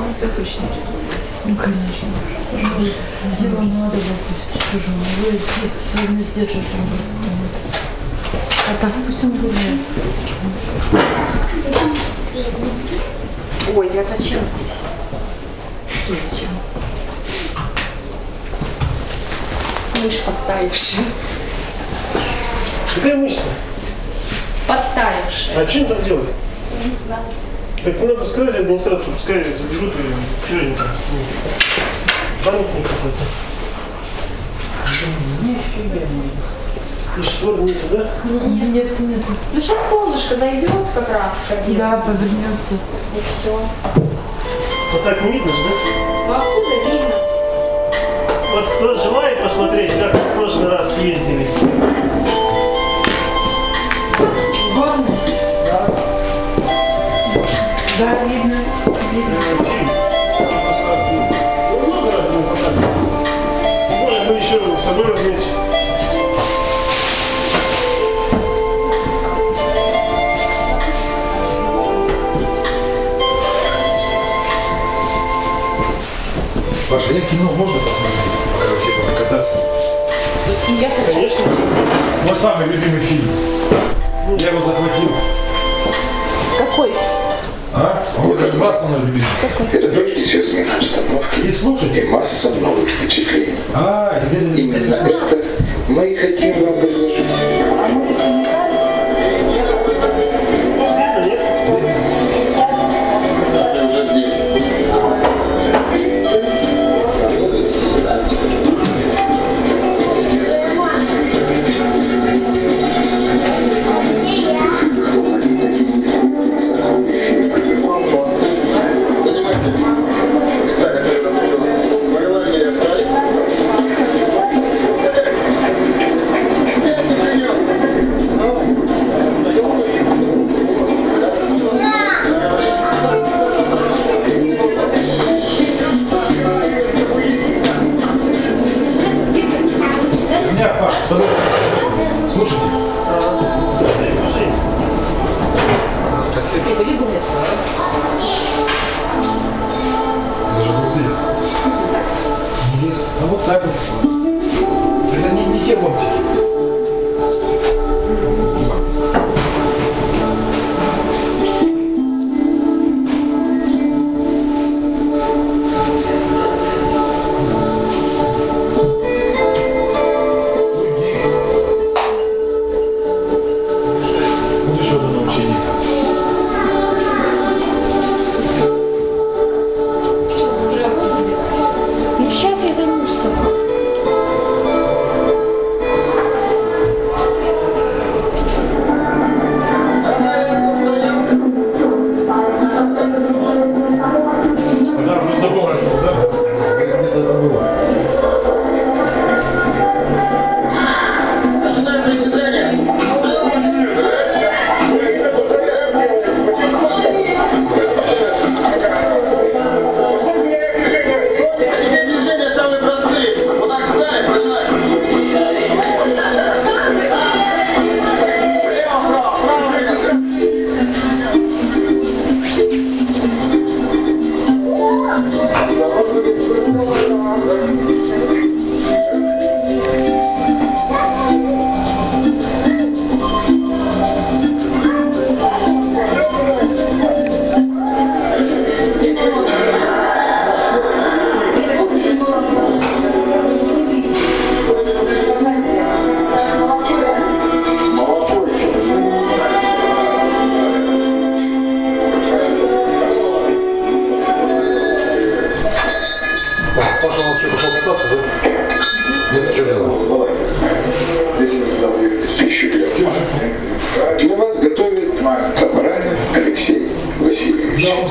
вот это точно. Ну, конечно. Его надо выпустить чужому. Вы здесь не сдержите. А так пусть он гуляет. Ой, я зачем здесь? Что зачем? Мышь подтаявшая. Какая мышь Подтаявшая. А что они там делают? Не знаю. Так надо сказать администратору, пускай заберут ее. Что они там? Ну, Памятник какой-то. Нифига не. И штор нет, да? Нет, нет. Ну сейчас солнышко зайдет как раз к обеду. Да, повернется. И все. Вот так не видно же, да? Ну отсюда видно. Вот кто желает посмотреть, как мы в прошлый раз съездили. Да, видно. Видно. Фильм. Много раз мы показывали. Тем более мы еще с собой. Паша, я кино можно посмотреть, пока вы все будете кататься? Конечно. Мой самый любимый фильм. Я его захватил. Какой? А? Вот как два основных любимых. Это прежде смена обстановки И слушайте. и масса новых впечатлений. А, Именно это мы и хотим вам предложить.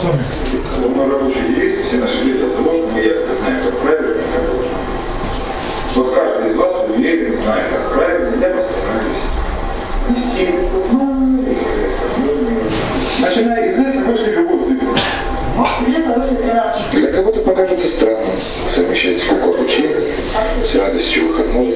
трансформации. Много рабочих есть, все наши люди от того, что мы якобы знаем, как правильно как должно. Вот каждый из вас уверен, знает, как правильно, я постараюсь нести Начиная из леса вышли любую цифру. Для кого-то покажется странным совмещать скуку обучения с радостью выходного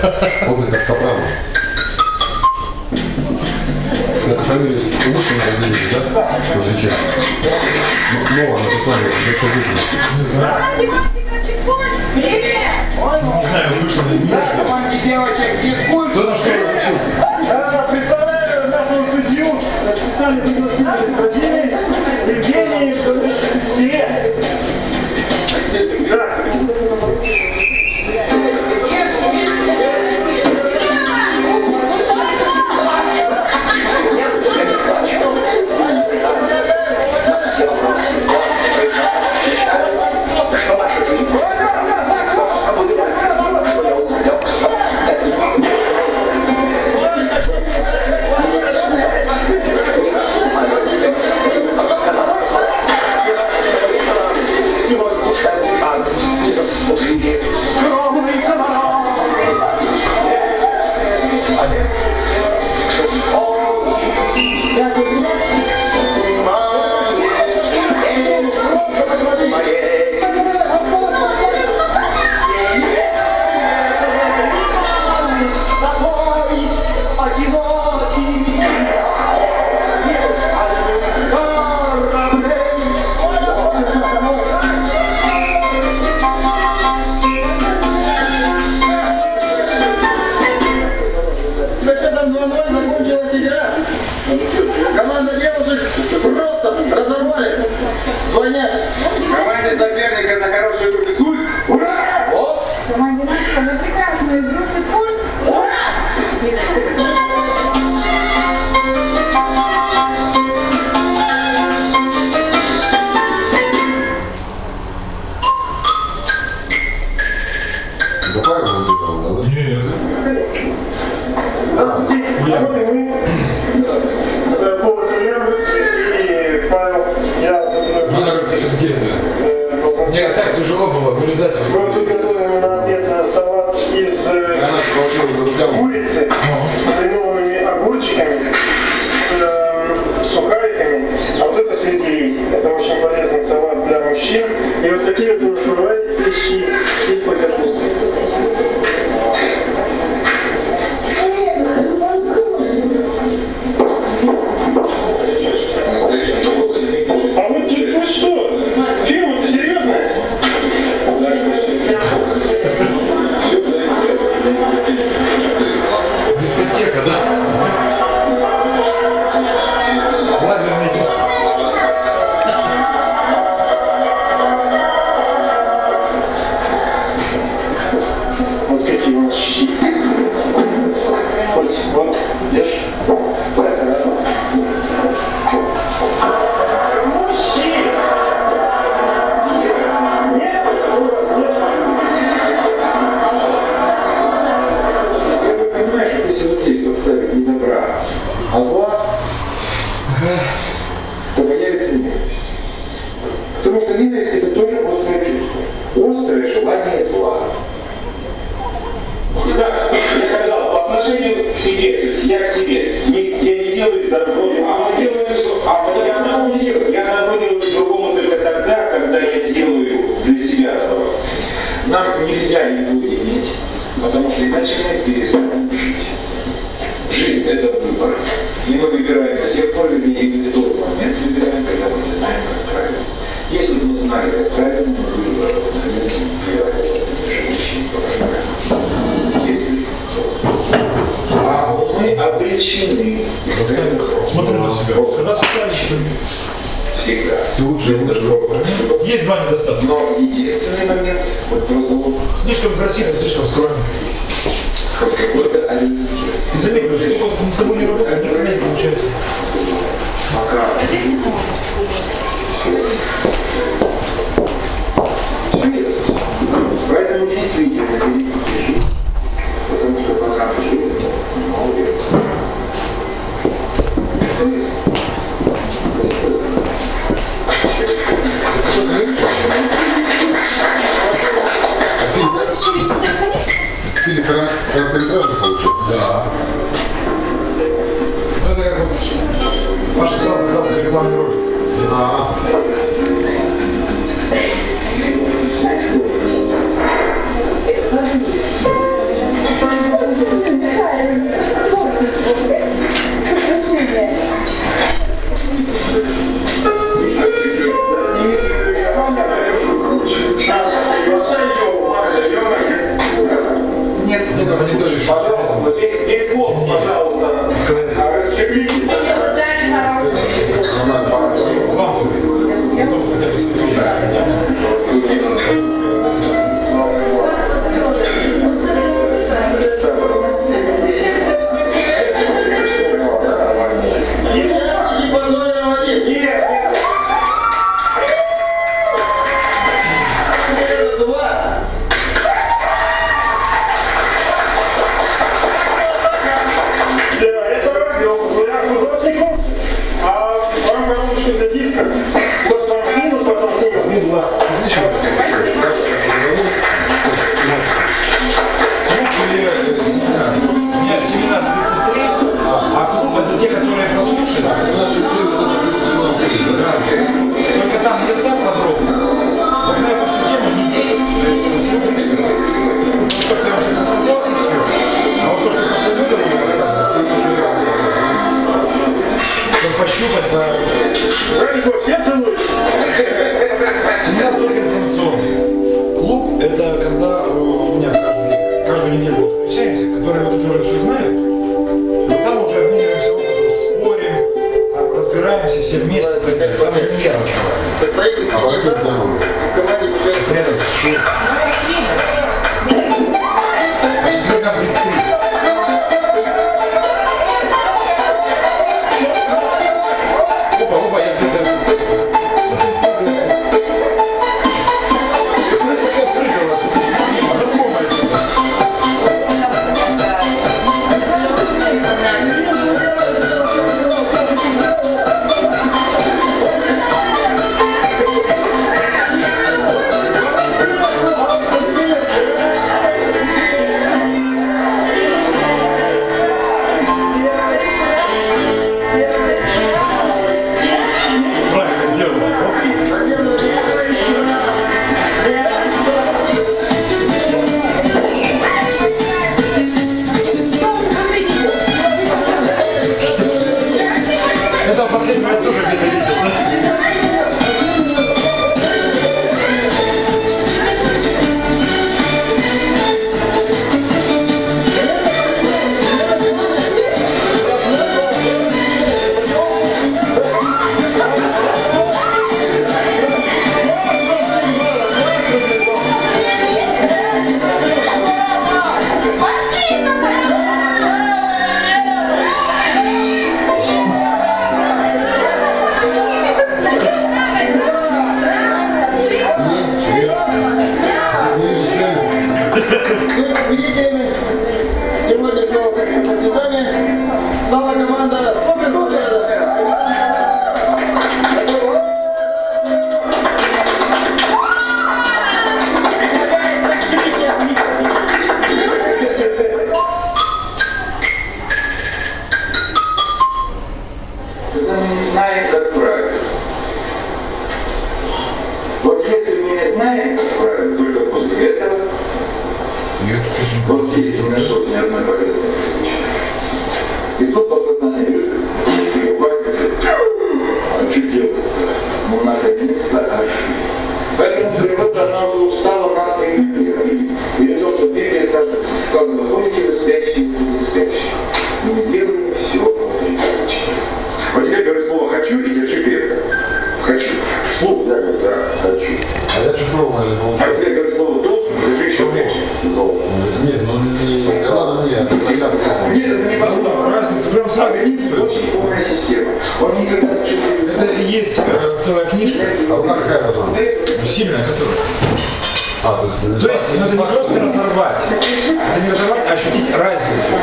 Отдых как Капрана. Это фамилия Лушина Владимирович, да? Кузычев. Ну, Новое написание, я что? Не знаю. Не знаю, Лушина Между. Кто на что учился? Представляю нашего судью, специально пригласили потом Устало нас имитировать. Или то, что в Библии скажет, сказано, ходите вы спящие, если не спящие. Мы не делаем все внутри человечества. Вот теперь говорю слово «хочу» и держи крепко. «Хочу». Вслух, да, да, «хочу». А я не получил. А теперь говорю слово «должен», и держи еще крепче. Нет, ну не ладно, нет, это ясно. Нет, это не возможно. Разница прям сразу Организм очень полная система. Он никогда сильная, которая. А, то есть... То есть надо не просто разорвать, это не разорвать, а ощутить разницу.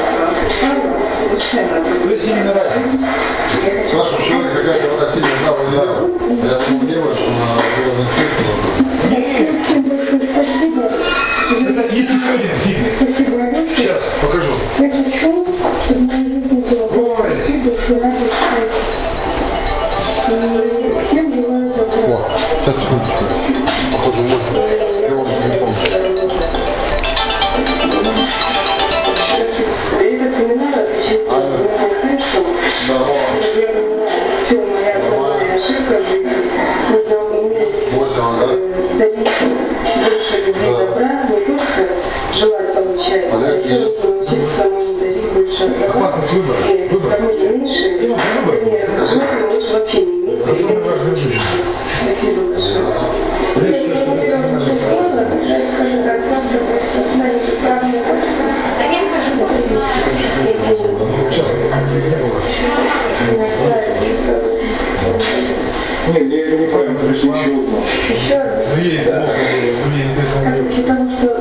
То есть именно разницу. Спрашиваю, человек какая-то рука сильная, правая или левая? А Я думал, левая, что на левой сердце. Это есть еще один фильм. Сейчас покажу. Не, не было. Не, мне это не правильно, пришли еще одно. Еще одно. Ну, ей было, мне этого Потому что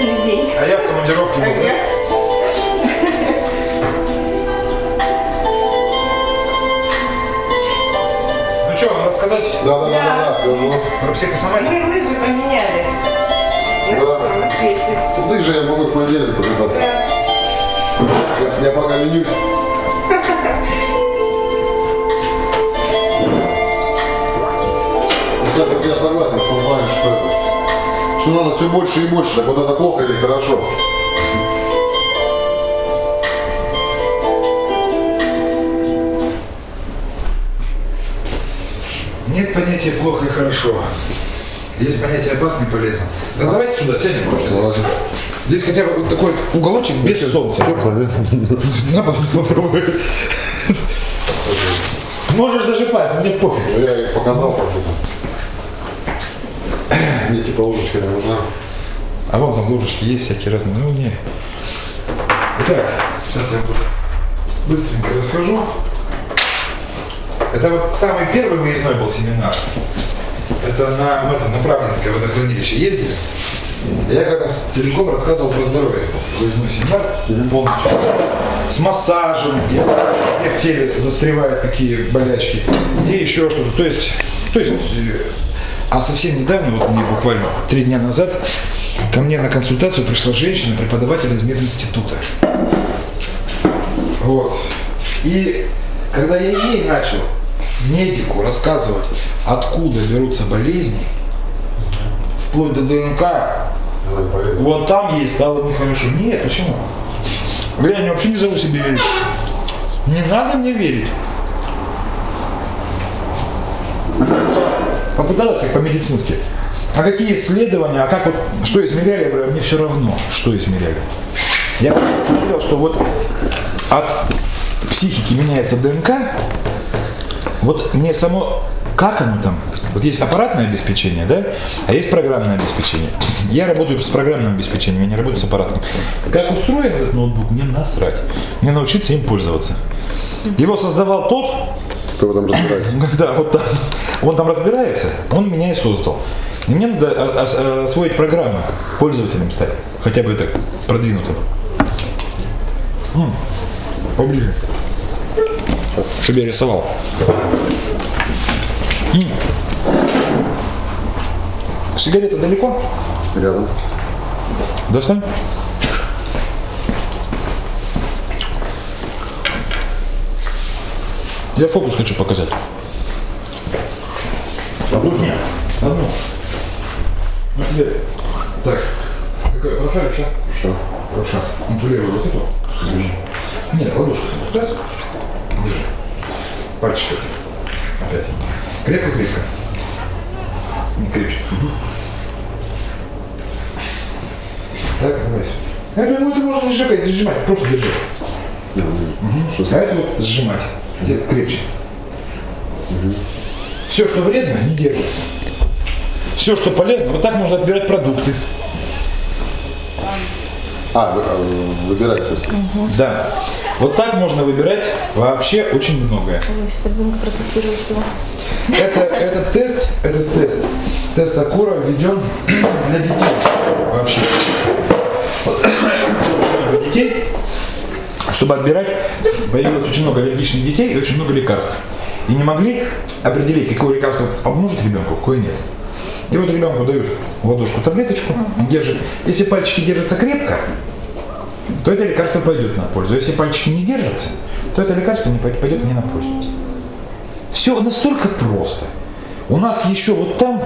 Удачный день. А я в командировке был, да? Ну что, надо сказать Да, да, да, да, да, уже. про психосоматику? Мы лыжи поменяли. На Да. на свете. Же я могу в понедельник покататься. Я, я пока ленюсь. <laughs> Я согласен в том плане, что это. Что надо все больше и больше. Так вот это плохо или хорошо? Нет понятия плохо и хорошо. Есть понятие опасно и полезно. Да давайте сюда сядем, может, здесь. Здесь хотя бы вот такой уголочек без солнца. На, попробуй. Можешь даже пальцем, мне пофиг. Я показал это. Мне типа ложечка не нужна. А вон там ложечки есть всякие разные. Ну, не. Итак, сейчас я буду быстренько расскажу. Это вот самый первый выездной был семинар. Это на, это, на Правдинское водохранилище ездили. Я как раз целиком рассказывал про здоровье. Выездной семинар полностью. С массажем, где, где в теле застревают какие болячки, где еще что-то. То есть, то есть, э, а совсем недавно, вот мне буквально три дня назад, ко мне на консультацию пришла женщина, преподаватель из мединститута. Вот. И когда я ей начал, медику, рассказывать, откуда берутся болезни, вплоть до ДНК, вот там ей стало нехорошо. Нет, почему? Я не вообще не зову себе верить. Не надо мне верить. Их по-медицински. А какие исследования, а как вот, что измеряли, я говорю, мне все равно, что измеряли. Я смотрел, что вот от психики меняется ДНК, вот мне само, как оно там, вот есть аппаратное обеспечение, да, а есть программное обеспечение. Я работаю с программным обеспечением, я не работаю с аппаратным. Как устроен этот ноутбук, мне насрать. Мне научиться им пользоваться. Его создавал тот, кто в этом разбирается. <laughs> Да, вот там. Он там разбирается, он меня и создал. И мне надо освоить программы, пользователем стать. Хотя бы так, продвинутым. Поближе. Чтобы я рисовал. Сигарета далеко? Рядом. Достань. Я фокус хочу показать. Одну? Нет, одну. Ну тебе. Так. Какая? Правша, левша? Все. Правша. Ну, ты левую вот эту. Держи. Нет, ладошку. Раз. Держи. Пальчик. Опять. Крепко-крепко. Не крепче. Угу. Так, давай. Я думаю, это можно не сжигать, не сжимать, просто держи. Угу. А это вот сжимать. Крепче. Все, что вредно, не держится. Все, что полезно, вот так можно отбирать продукты. А, э, выбирать то есть. Да. Вот так можно выбирать вообще очень многое. Ой, сейчас ребенка протестировать всего. Это, этот тест, этот тест, тест Акура введен для детей вообще. Чтобы отбирать, появилось очень много аллергичных детей и очень много лекарств. И не могли определить, какое лекарство поможет ребенку, какое нет. И вот ребенку дают в ладошку таблеточку, держит. Если пальчики держатся крепко, то это лекарство пойдет на пользу. Если пальчики не держатся, то это лекарство не пойдет пойдет не на пользу. Все настолько просто. У нас еще вот там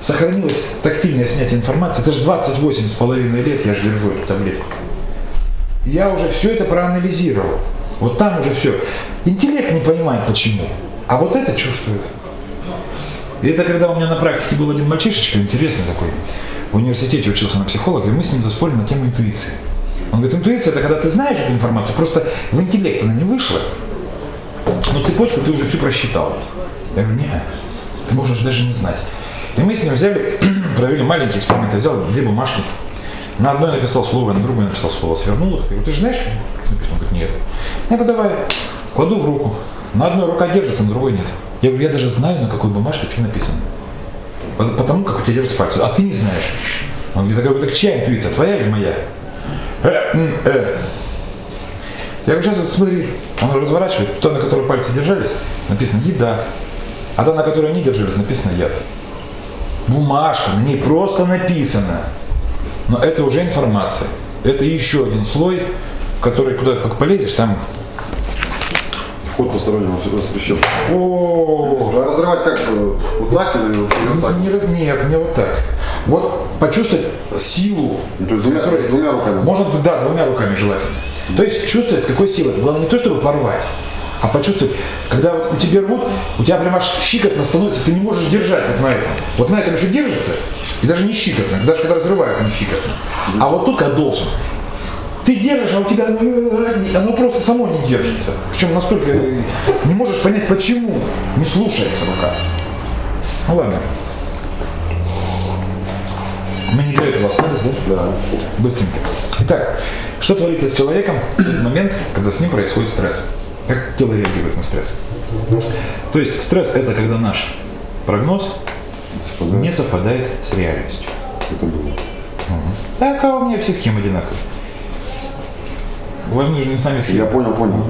сохранилось тактильное снятие информации. Это же 28 с половиной лет я же держу эту таблетку. Я уже все это проанализировал. Вот там уже все. Интеллект не понимает почему. А вот это чувствует. И это когда у меня на практике был один мальчишечка, интересный такой, в университете учился на психолога, и мы с ним заспорили на тему интуиции. Он говорит, интуиция это когда ты знаешь эту информацию, просто в интеллект она не вышла, но цепочку ты уже всю просчитал. Я говорю, нет, ты можешь даже не знать. И мы с ним взяли, <clears throat> провели маленький эксперимент. Я взял две бумажки. На одной написал слово, на другой написал слово, свернул их. Я говорю, ты же знаешь, что написано? Он говорит, нет. Я говорю, давай, кладу в руку. На одной рука держится, на другой нет. Я говорю, я даже знаю, на какой бумажке что написано. По- Потому как у тебя держится пальцы. А ты не знаешь. Он говорит, говорю, так чья интуиция, твоя или моя? Э, э. Я говорю, сейчас вот смотри, он разворачивает, та, на которой пальцы держались, написано еда, а та, на которой не держались, написано яд. Бумажка, на ней просто написано. Но это уже информация. Это еще один слой, в который куда только полезешь, там... Вход постороннего всегда запрещен. О, А разрывать как? Вот так или вот так? не, раз- нет, не вот так. Вот почувствовать силу, Ну, то есть двумя, которой- двумя руками. Можно, да, двумя руками желательно. То есть чувствовать, с какой силой. Главное не то, чтобы порвать, а почувствовать, когда вот у тебя рвут, у тебя прям аж щикотно становится, ты не можешь держать вот на этом. Вот на этом еще держится, и даже не щикотно, даже когда разрывают, не щикотно. А вот тут как должен. Ты держишь, а у тебя э, оно просто само не держится. Причем настолько э, не можешь понять, почему не слушается рука. Ну ладно. Мы не для этого остались, да? Да. Быстренько. Итак, что творится с человеком в тот момент, когда с ним происходит стресс? Как тело реагирует на стресс? То есть стресс это когда наш прогноз Совпадает. не совпадает с реальностью. Это было. Так, а у меня все схемы одинаковые. Важны же не сами схемы. Я понял, понял.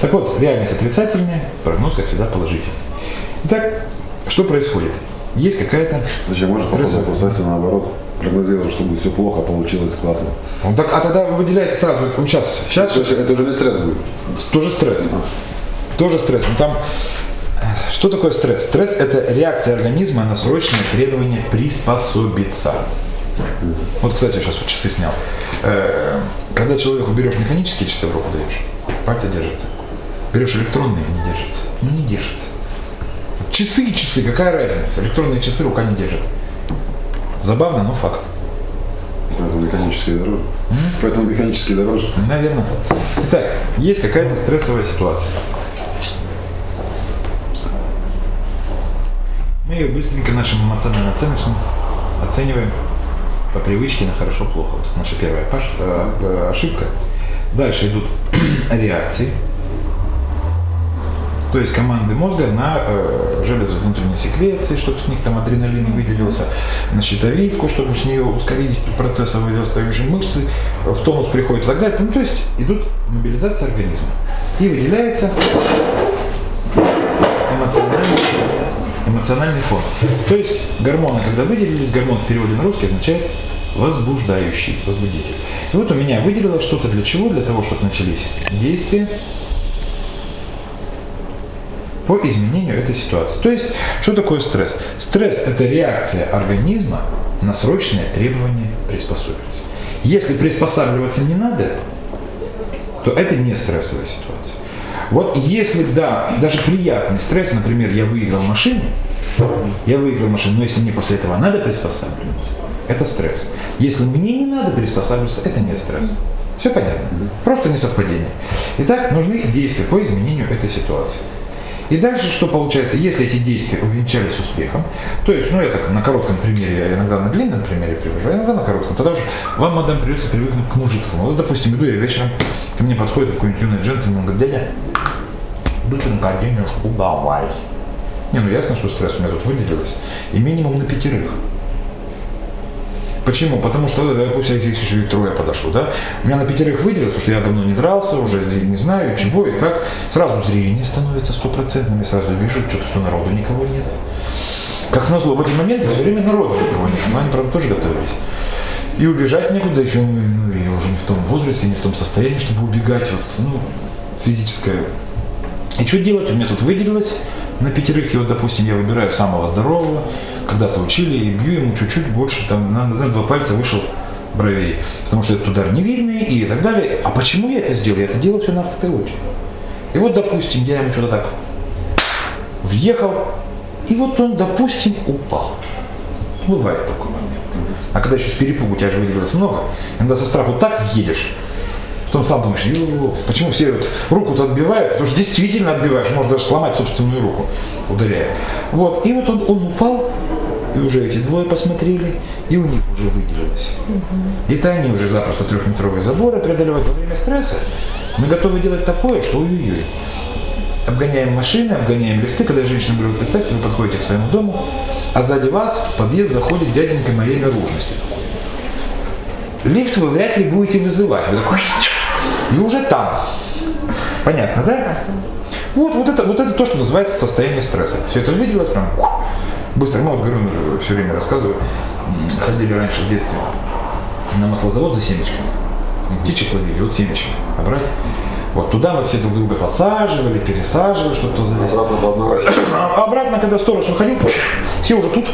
Так вот, реальность отрицательная, прогноз, как всегда, положительный. Итак, что происходит? Есть какая-то... Можно Стрессовая. попробовать наоборот? Прогнозировал, что будет все плохо, а получилось классно. Ну, так, а тогда выделяется сразу, вот сейчас, сейчас, То есть это уже не стресс будет. тоже стресс. Тоже стресс. Ну, там, что такое стресс? Стресс – это реакция организма на срочное требование приспособиться. Вот, кстати, я сейчас вот часы снял. Э, Когда человеку берешь механические часы в руку даешь, пальцы держатся. Берешь электронные, не держатся. Ну, не держатся. Часы и часы, какая разница? Электронные часы рука не держит. Забавно, но факт. Поэтому механические дороже. Поэтому механические дороже. Наверное. Итак, есть какая-то стрессовая ситуация. Мы ее быстренько нашим эмоционально-оценочным оцениваем по привычке на хорошо-плохо. Вот наша первая паш- э, э, ошибка. Дальше идут <clears throat> реакции. То есть команды мозга на э, железы внутренней секреции, чтобы с них там адреналин выделился, на щитовидку, чтобы с нее ускорить процессы выделился, также мышцы в тонус приходят и так далее. Ну, то есть идут мобилизация организма. И выделяется эмоциональный, эмоциональный фон. То есть гормоны, когда выделились, гормон в переводе на русский означает возбуждающий, возбудитель. И вот у меня выделилось что-то для чего? Для того, чтобы начались действия по изменению этой ситуации. То есть, что такое стресс? Стресс – это реакция организма на срочное требование приспособиться. Если приспосабливаться не надо, то это не стрессовая ситуация. Вот если, да, даже приятный стресс, например, я выиграл машину, я выиграл машину, но если мне после этого надо приспосабливаться, это стресс. Если мне не надо приспосабливаться, это не стресс. Все понятно. Просто несовпадение. Итак, нужны действия по изменению этой ситуации. И дальше что получается, если эти действия увенчались успехом, то есть, ну я так на коротком примере, я иногда на длинном примере привожу, иногда на коротком, тогда уже вам, мадам, придется привыкнуть к мужицкому. Вот, допустим, иду я вечером, ко мне подходит какой-нибудь юный джентльмен, говорит, дядя, быстренько денежку давай. Не, ну ясно, что стресс у меня тут выделилось. И минимум на пятерых. Почему? Потому что, допустим, если еще и трое подошло, да? Меня на пятерых выделилось, потому что я давно не дрался, уже не знаю, чего и как. Сразу зрение становится стопроцентным, я сразу вижу, что-то, что народу никого нет. Как назло, в эти моменты все время народу никого нет, но они, правда, тоже готовились. И убежать некуда, еще, ну, ну, я уже не в том возрасте, не в том состоянии, чтобы убегать, вот, ну, физическое. И что делать? У меня тут выделилось на пятерых, и вот, допустим, я выбираю самого здорового, когда-то учили, и бью ему чуть-чуть больше, там, на, на два пальца вышел бровей, потому что этот удар невидный и так далее. А почему я это сделал? Я это делал все на автопилоте. И вот, допустим, я ему что-то так въехал, и вот он, допустим, упал. Бывает такой момент. А когда еще с перепугу у тебя же выделилось много, иногда со страху так въедешь, Потом сам думаешь, «Ё, почему все вот руку-то отбивают? Потому что действительно отбиваешь, можно даже сломать собственную руку, ударяя. Вот, и вот он, он упал, и уже эти двое посмотрели, и у них уже выделилось. И-то они уже запросто трехметровые заборы преодолевают во время стресса. Мы готовы делать такое, что ой-ой-ой. Обгоняем машины, обгоняем лифты, когда женщина говорит, представьте, вы подходите к своему дому, а сзади вас в подъезд заходит дяденька моей наружности. Лифт вы вряд ли будете вызывать. Вы такой, и уже там. Понятно, да? Вот, вот, это, вот это то, что называется состояние стресса. Все это виделось прям быстро. Мы вот, говорю, все время рассказываю, ходили раньше в детстве на маслозавод за семечками. Птичек ловили, вот семечки. А брать? Вот туда мы все друг друга подсаживали, пересаживали, чтобы кто залез. Обратно по одной. А обратно, когда сторож выходил, все уже тут.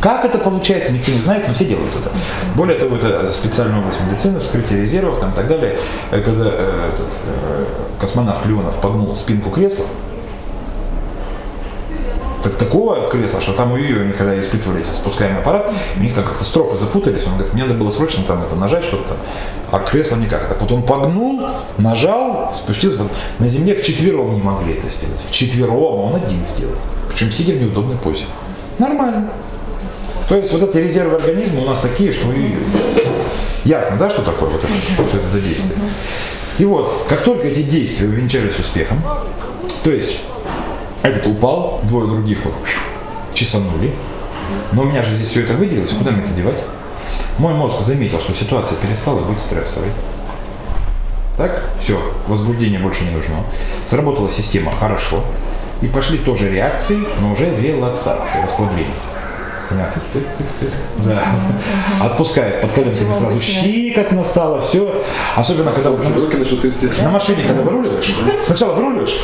Как это получается, никто не знает, но все делают это. Более того, это специальная область медицины, вскрытие резервов там, и так далее. Э, Когда э, этот, э, космонавт Леонов погнул спинку кресла, так, такого кресла, что там у они когда испытывали эти спускаемый аппарат, у них там как-то стропы запутались, он говорит, мне надо было срочно там это нажать что-то, а кресло никак. Так вот он погнул, нажал, спустился, на земле вчетвером не могли это сделать. Вчетвером, а он один сделал. Причем сидя в неудобной позе. Нормально. То есть вот эти резервы организма у нас такие, что и ясно, да, что такое вот это, что это за действие. И вот, как только эти действия увенчались успехом, то есть этот упал, двое других вот чесанули, но у меня же здесь все это выделилось, куда мне это девать? Мой мозг заметил, что ситуация перестала быть стрессовой. Так, все, возбуждение больше не нужно. Сработала система хорошо. И пошли тоже реакции, но уже релаксации, расслабление. Понятно? Да. Отпускает под коленками сразу щикот настало, все. Особенно когда на машине, когда выруливаешь, сначала выруливаешь,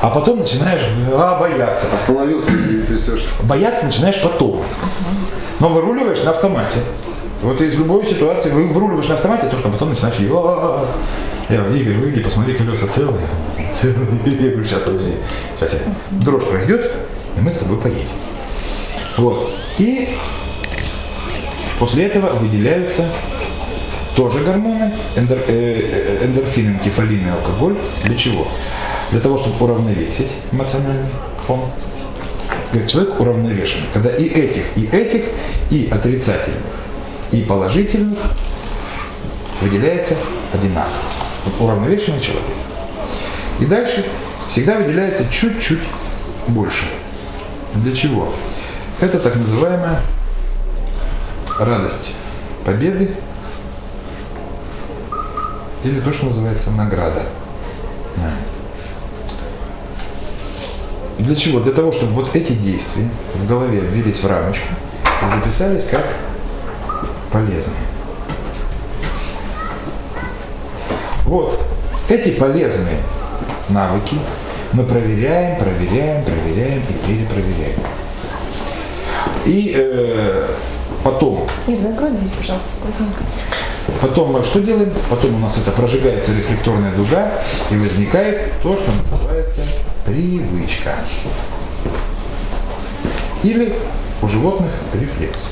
а потом начинаешь а, бояться. Остановился и трясешься. Бояться начинаешь потом. Но выруливаешь на автомате. Вот из любой ситуации вы выруливаешь на автомате, только потом начинаешь «А-а-а». я говорю, Игорь, выйди, посмотри, колеса целые. <laughs> Целые. Я говорю, сейчас, подожди. Сейчас я. Дрожь пройдет, и мы с тобой поедем. Вот. И после этого выделяются тоже гормоны, эндор, э, эндорфин, энкефалин и алкоголь. Для чего? Для того, чтобы уравновесить эмоциональный фон. Говорит, человек уравновешенный, когда и этих, и этих, и отрицательных, и положительных выделяется одинаково. Вот уравновешенный человек. И дальше всегда выделяется чуть-чуть больше. Для чего? Это так называемая радость победы или то, что называется награда. Да. Для чего? Для того, чтобы вот эти действия в голове ввелись в рамочку и записались как полезные. Вот эти полезные навыки мы проверяем, проверяем, проверяем и перепроверяем. И э, потом... Ир, закрой дверь, пожалуйста, сквозняк. Потом мы что делаем? Потом у нас это прожигается рефлекторная дуга и возникает то, что называется привычка. Или у животных рефлекс.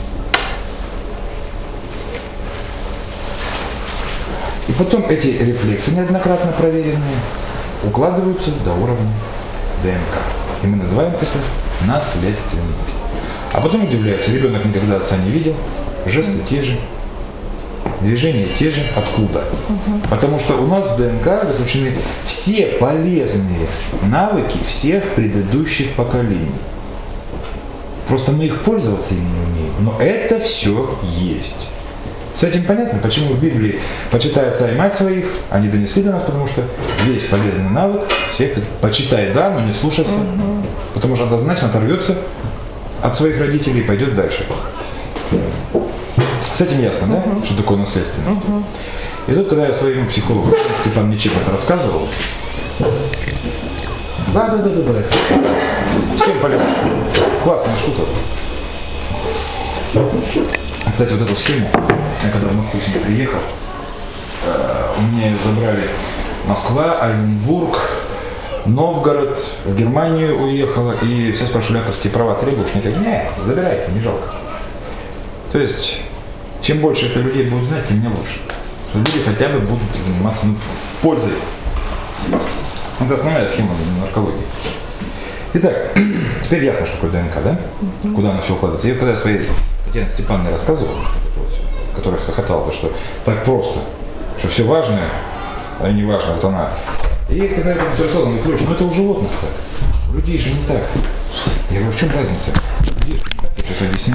И потом эти рефлексы, неоднократно проверенные, укладываются до уровня ДНК. И мы называем это наследственность. А потом удивляются, ребенок никогда отца не видел, жесты те же, движения те же. Откуда? Потому что у нас в ДНК заключены все полезные навыки всех предыдущих поколений. Просто мы их пользоваться ими не умеем. Но это все есть. С этим понятно, почему в Библии почитай отца и мать своих, они донесли до нас, потому что весь полезный навык всех, почитай, да, но не слушайся, угу. потому что однозначно оторвется от своих родителей и пойдет дальше. С этим ясно, да, uh что такое наследственность? uh И тут, когда я своему психологу Степан Нечип это рассказывал, да, да, да, да, да. Всем полезно. Классная шутка. Кстати, вот эту схему, я когда в Москву сюда приехал, э, у меня ее забрали Москва, Оренбург, Новгород, в Германию уехала, и все спрашивали, авторские права требуешь? Я говорю, не, забирайте, не жалко. То есть, чем больше это людей будет знать, тем мне лучше. Что люди хотя бы будут заниматься ну, пользой. Это основная схема наркологии. Итак, <clears throat> теперь ясно, что такое ДНК, да? Куда она все укладывается. И когда я своей Татьяне Степановне рассказывал, вот это вот все, которая хохотала, то, что так просто, что все важное, а не важно, вот она. И когда я это рассказал, он говорит, ну это у животных так. У людей же не так. Я говорю, в чем разница? Я сейчас объясню.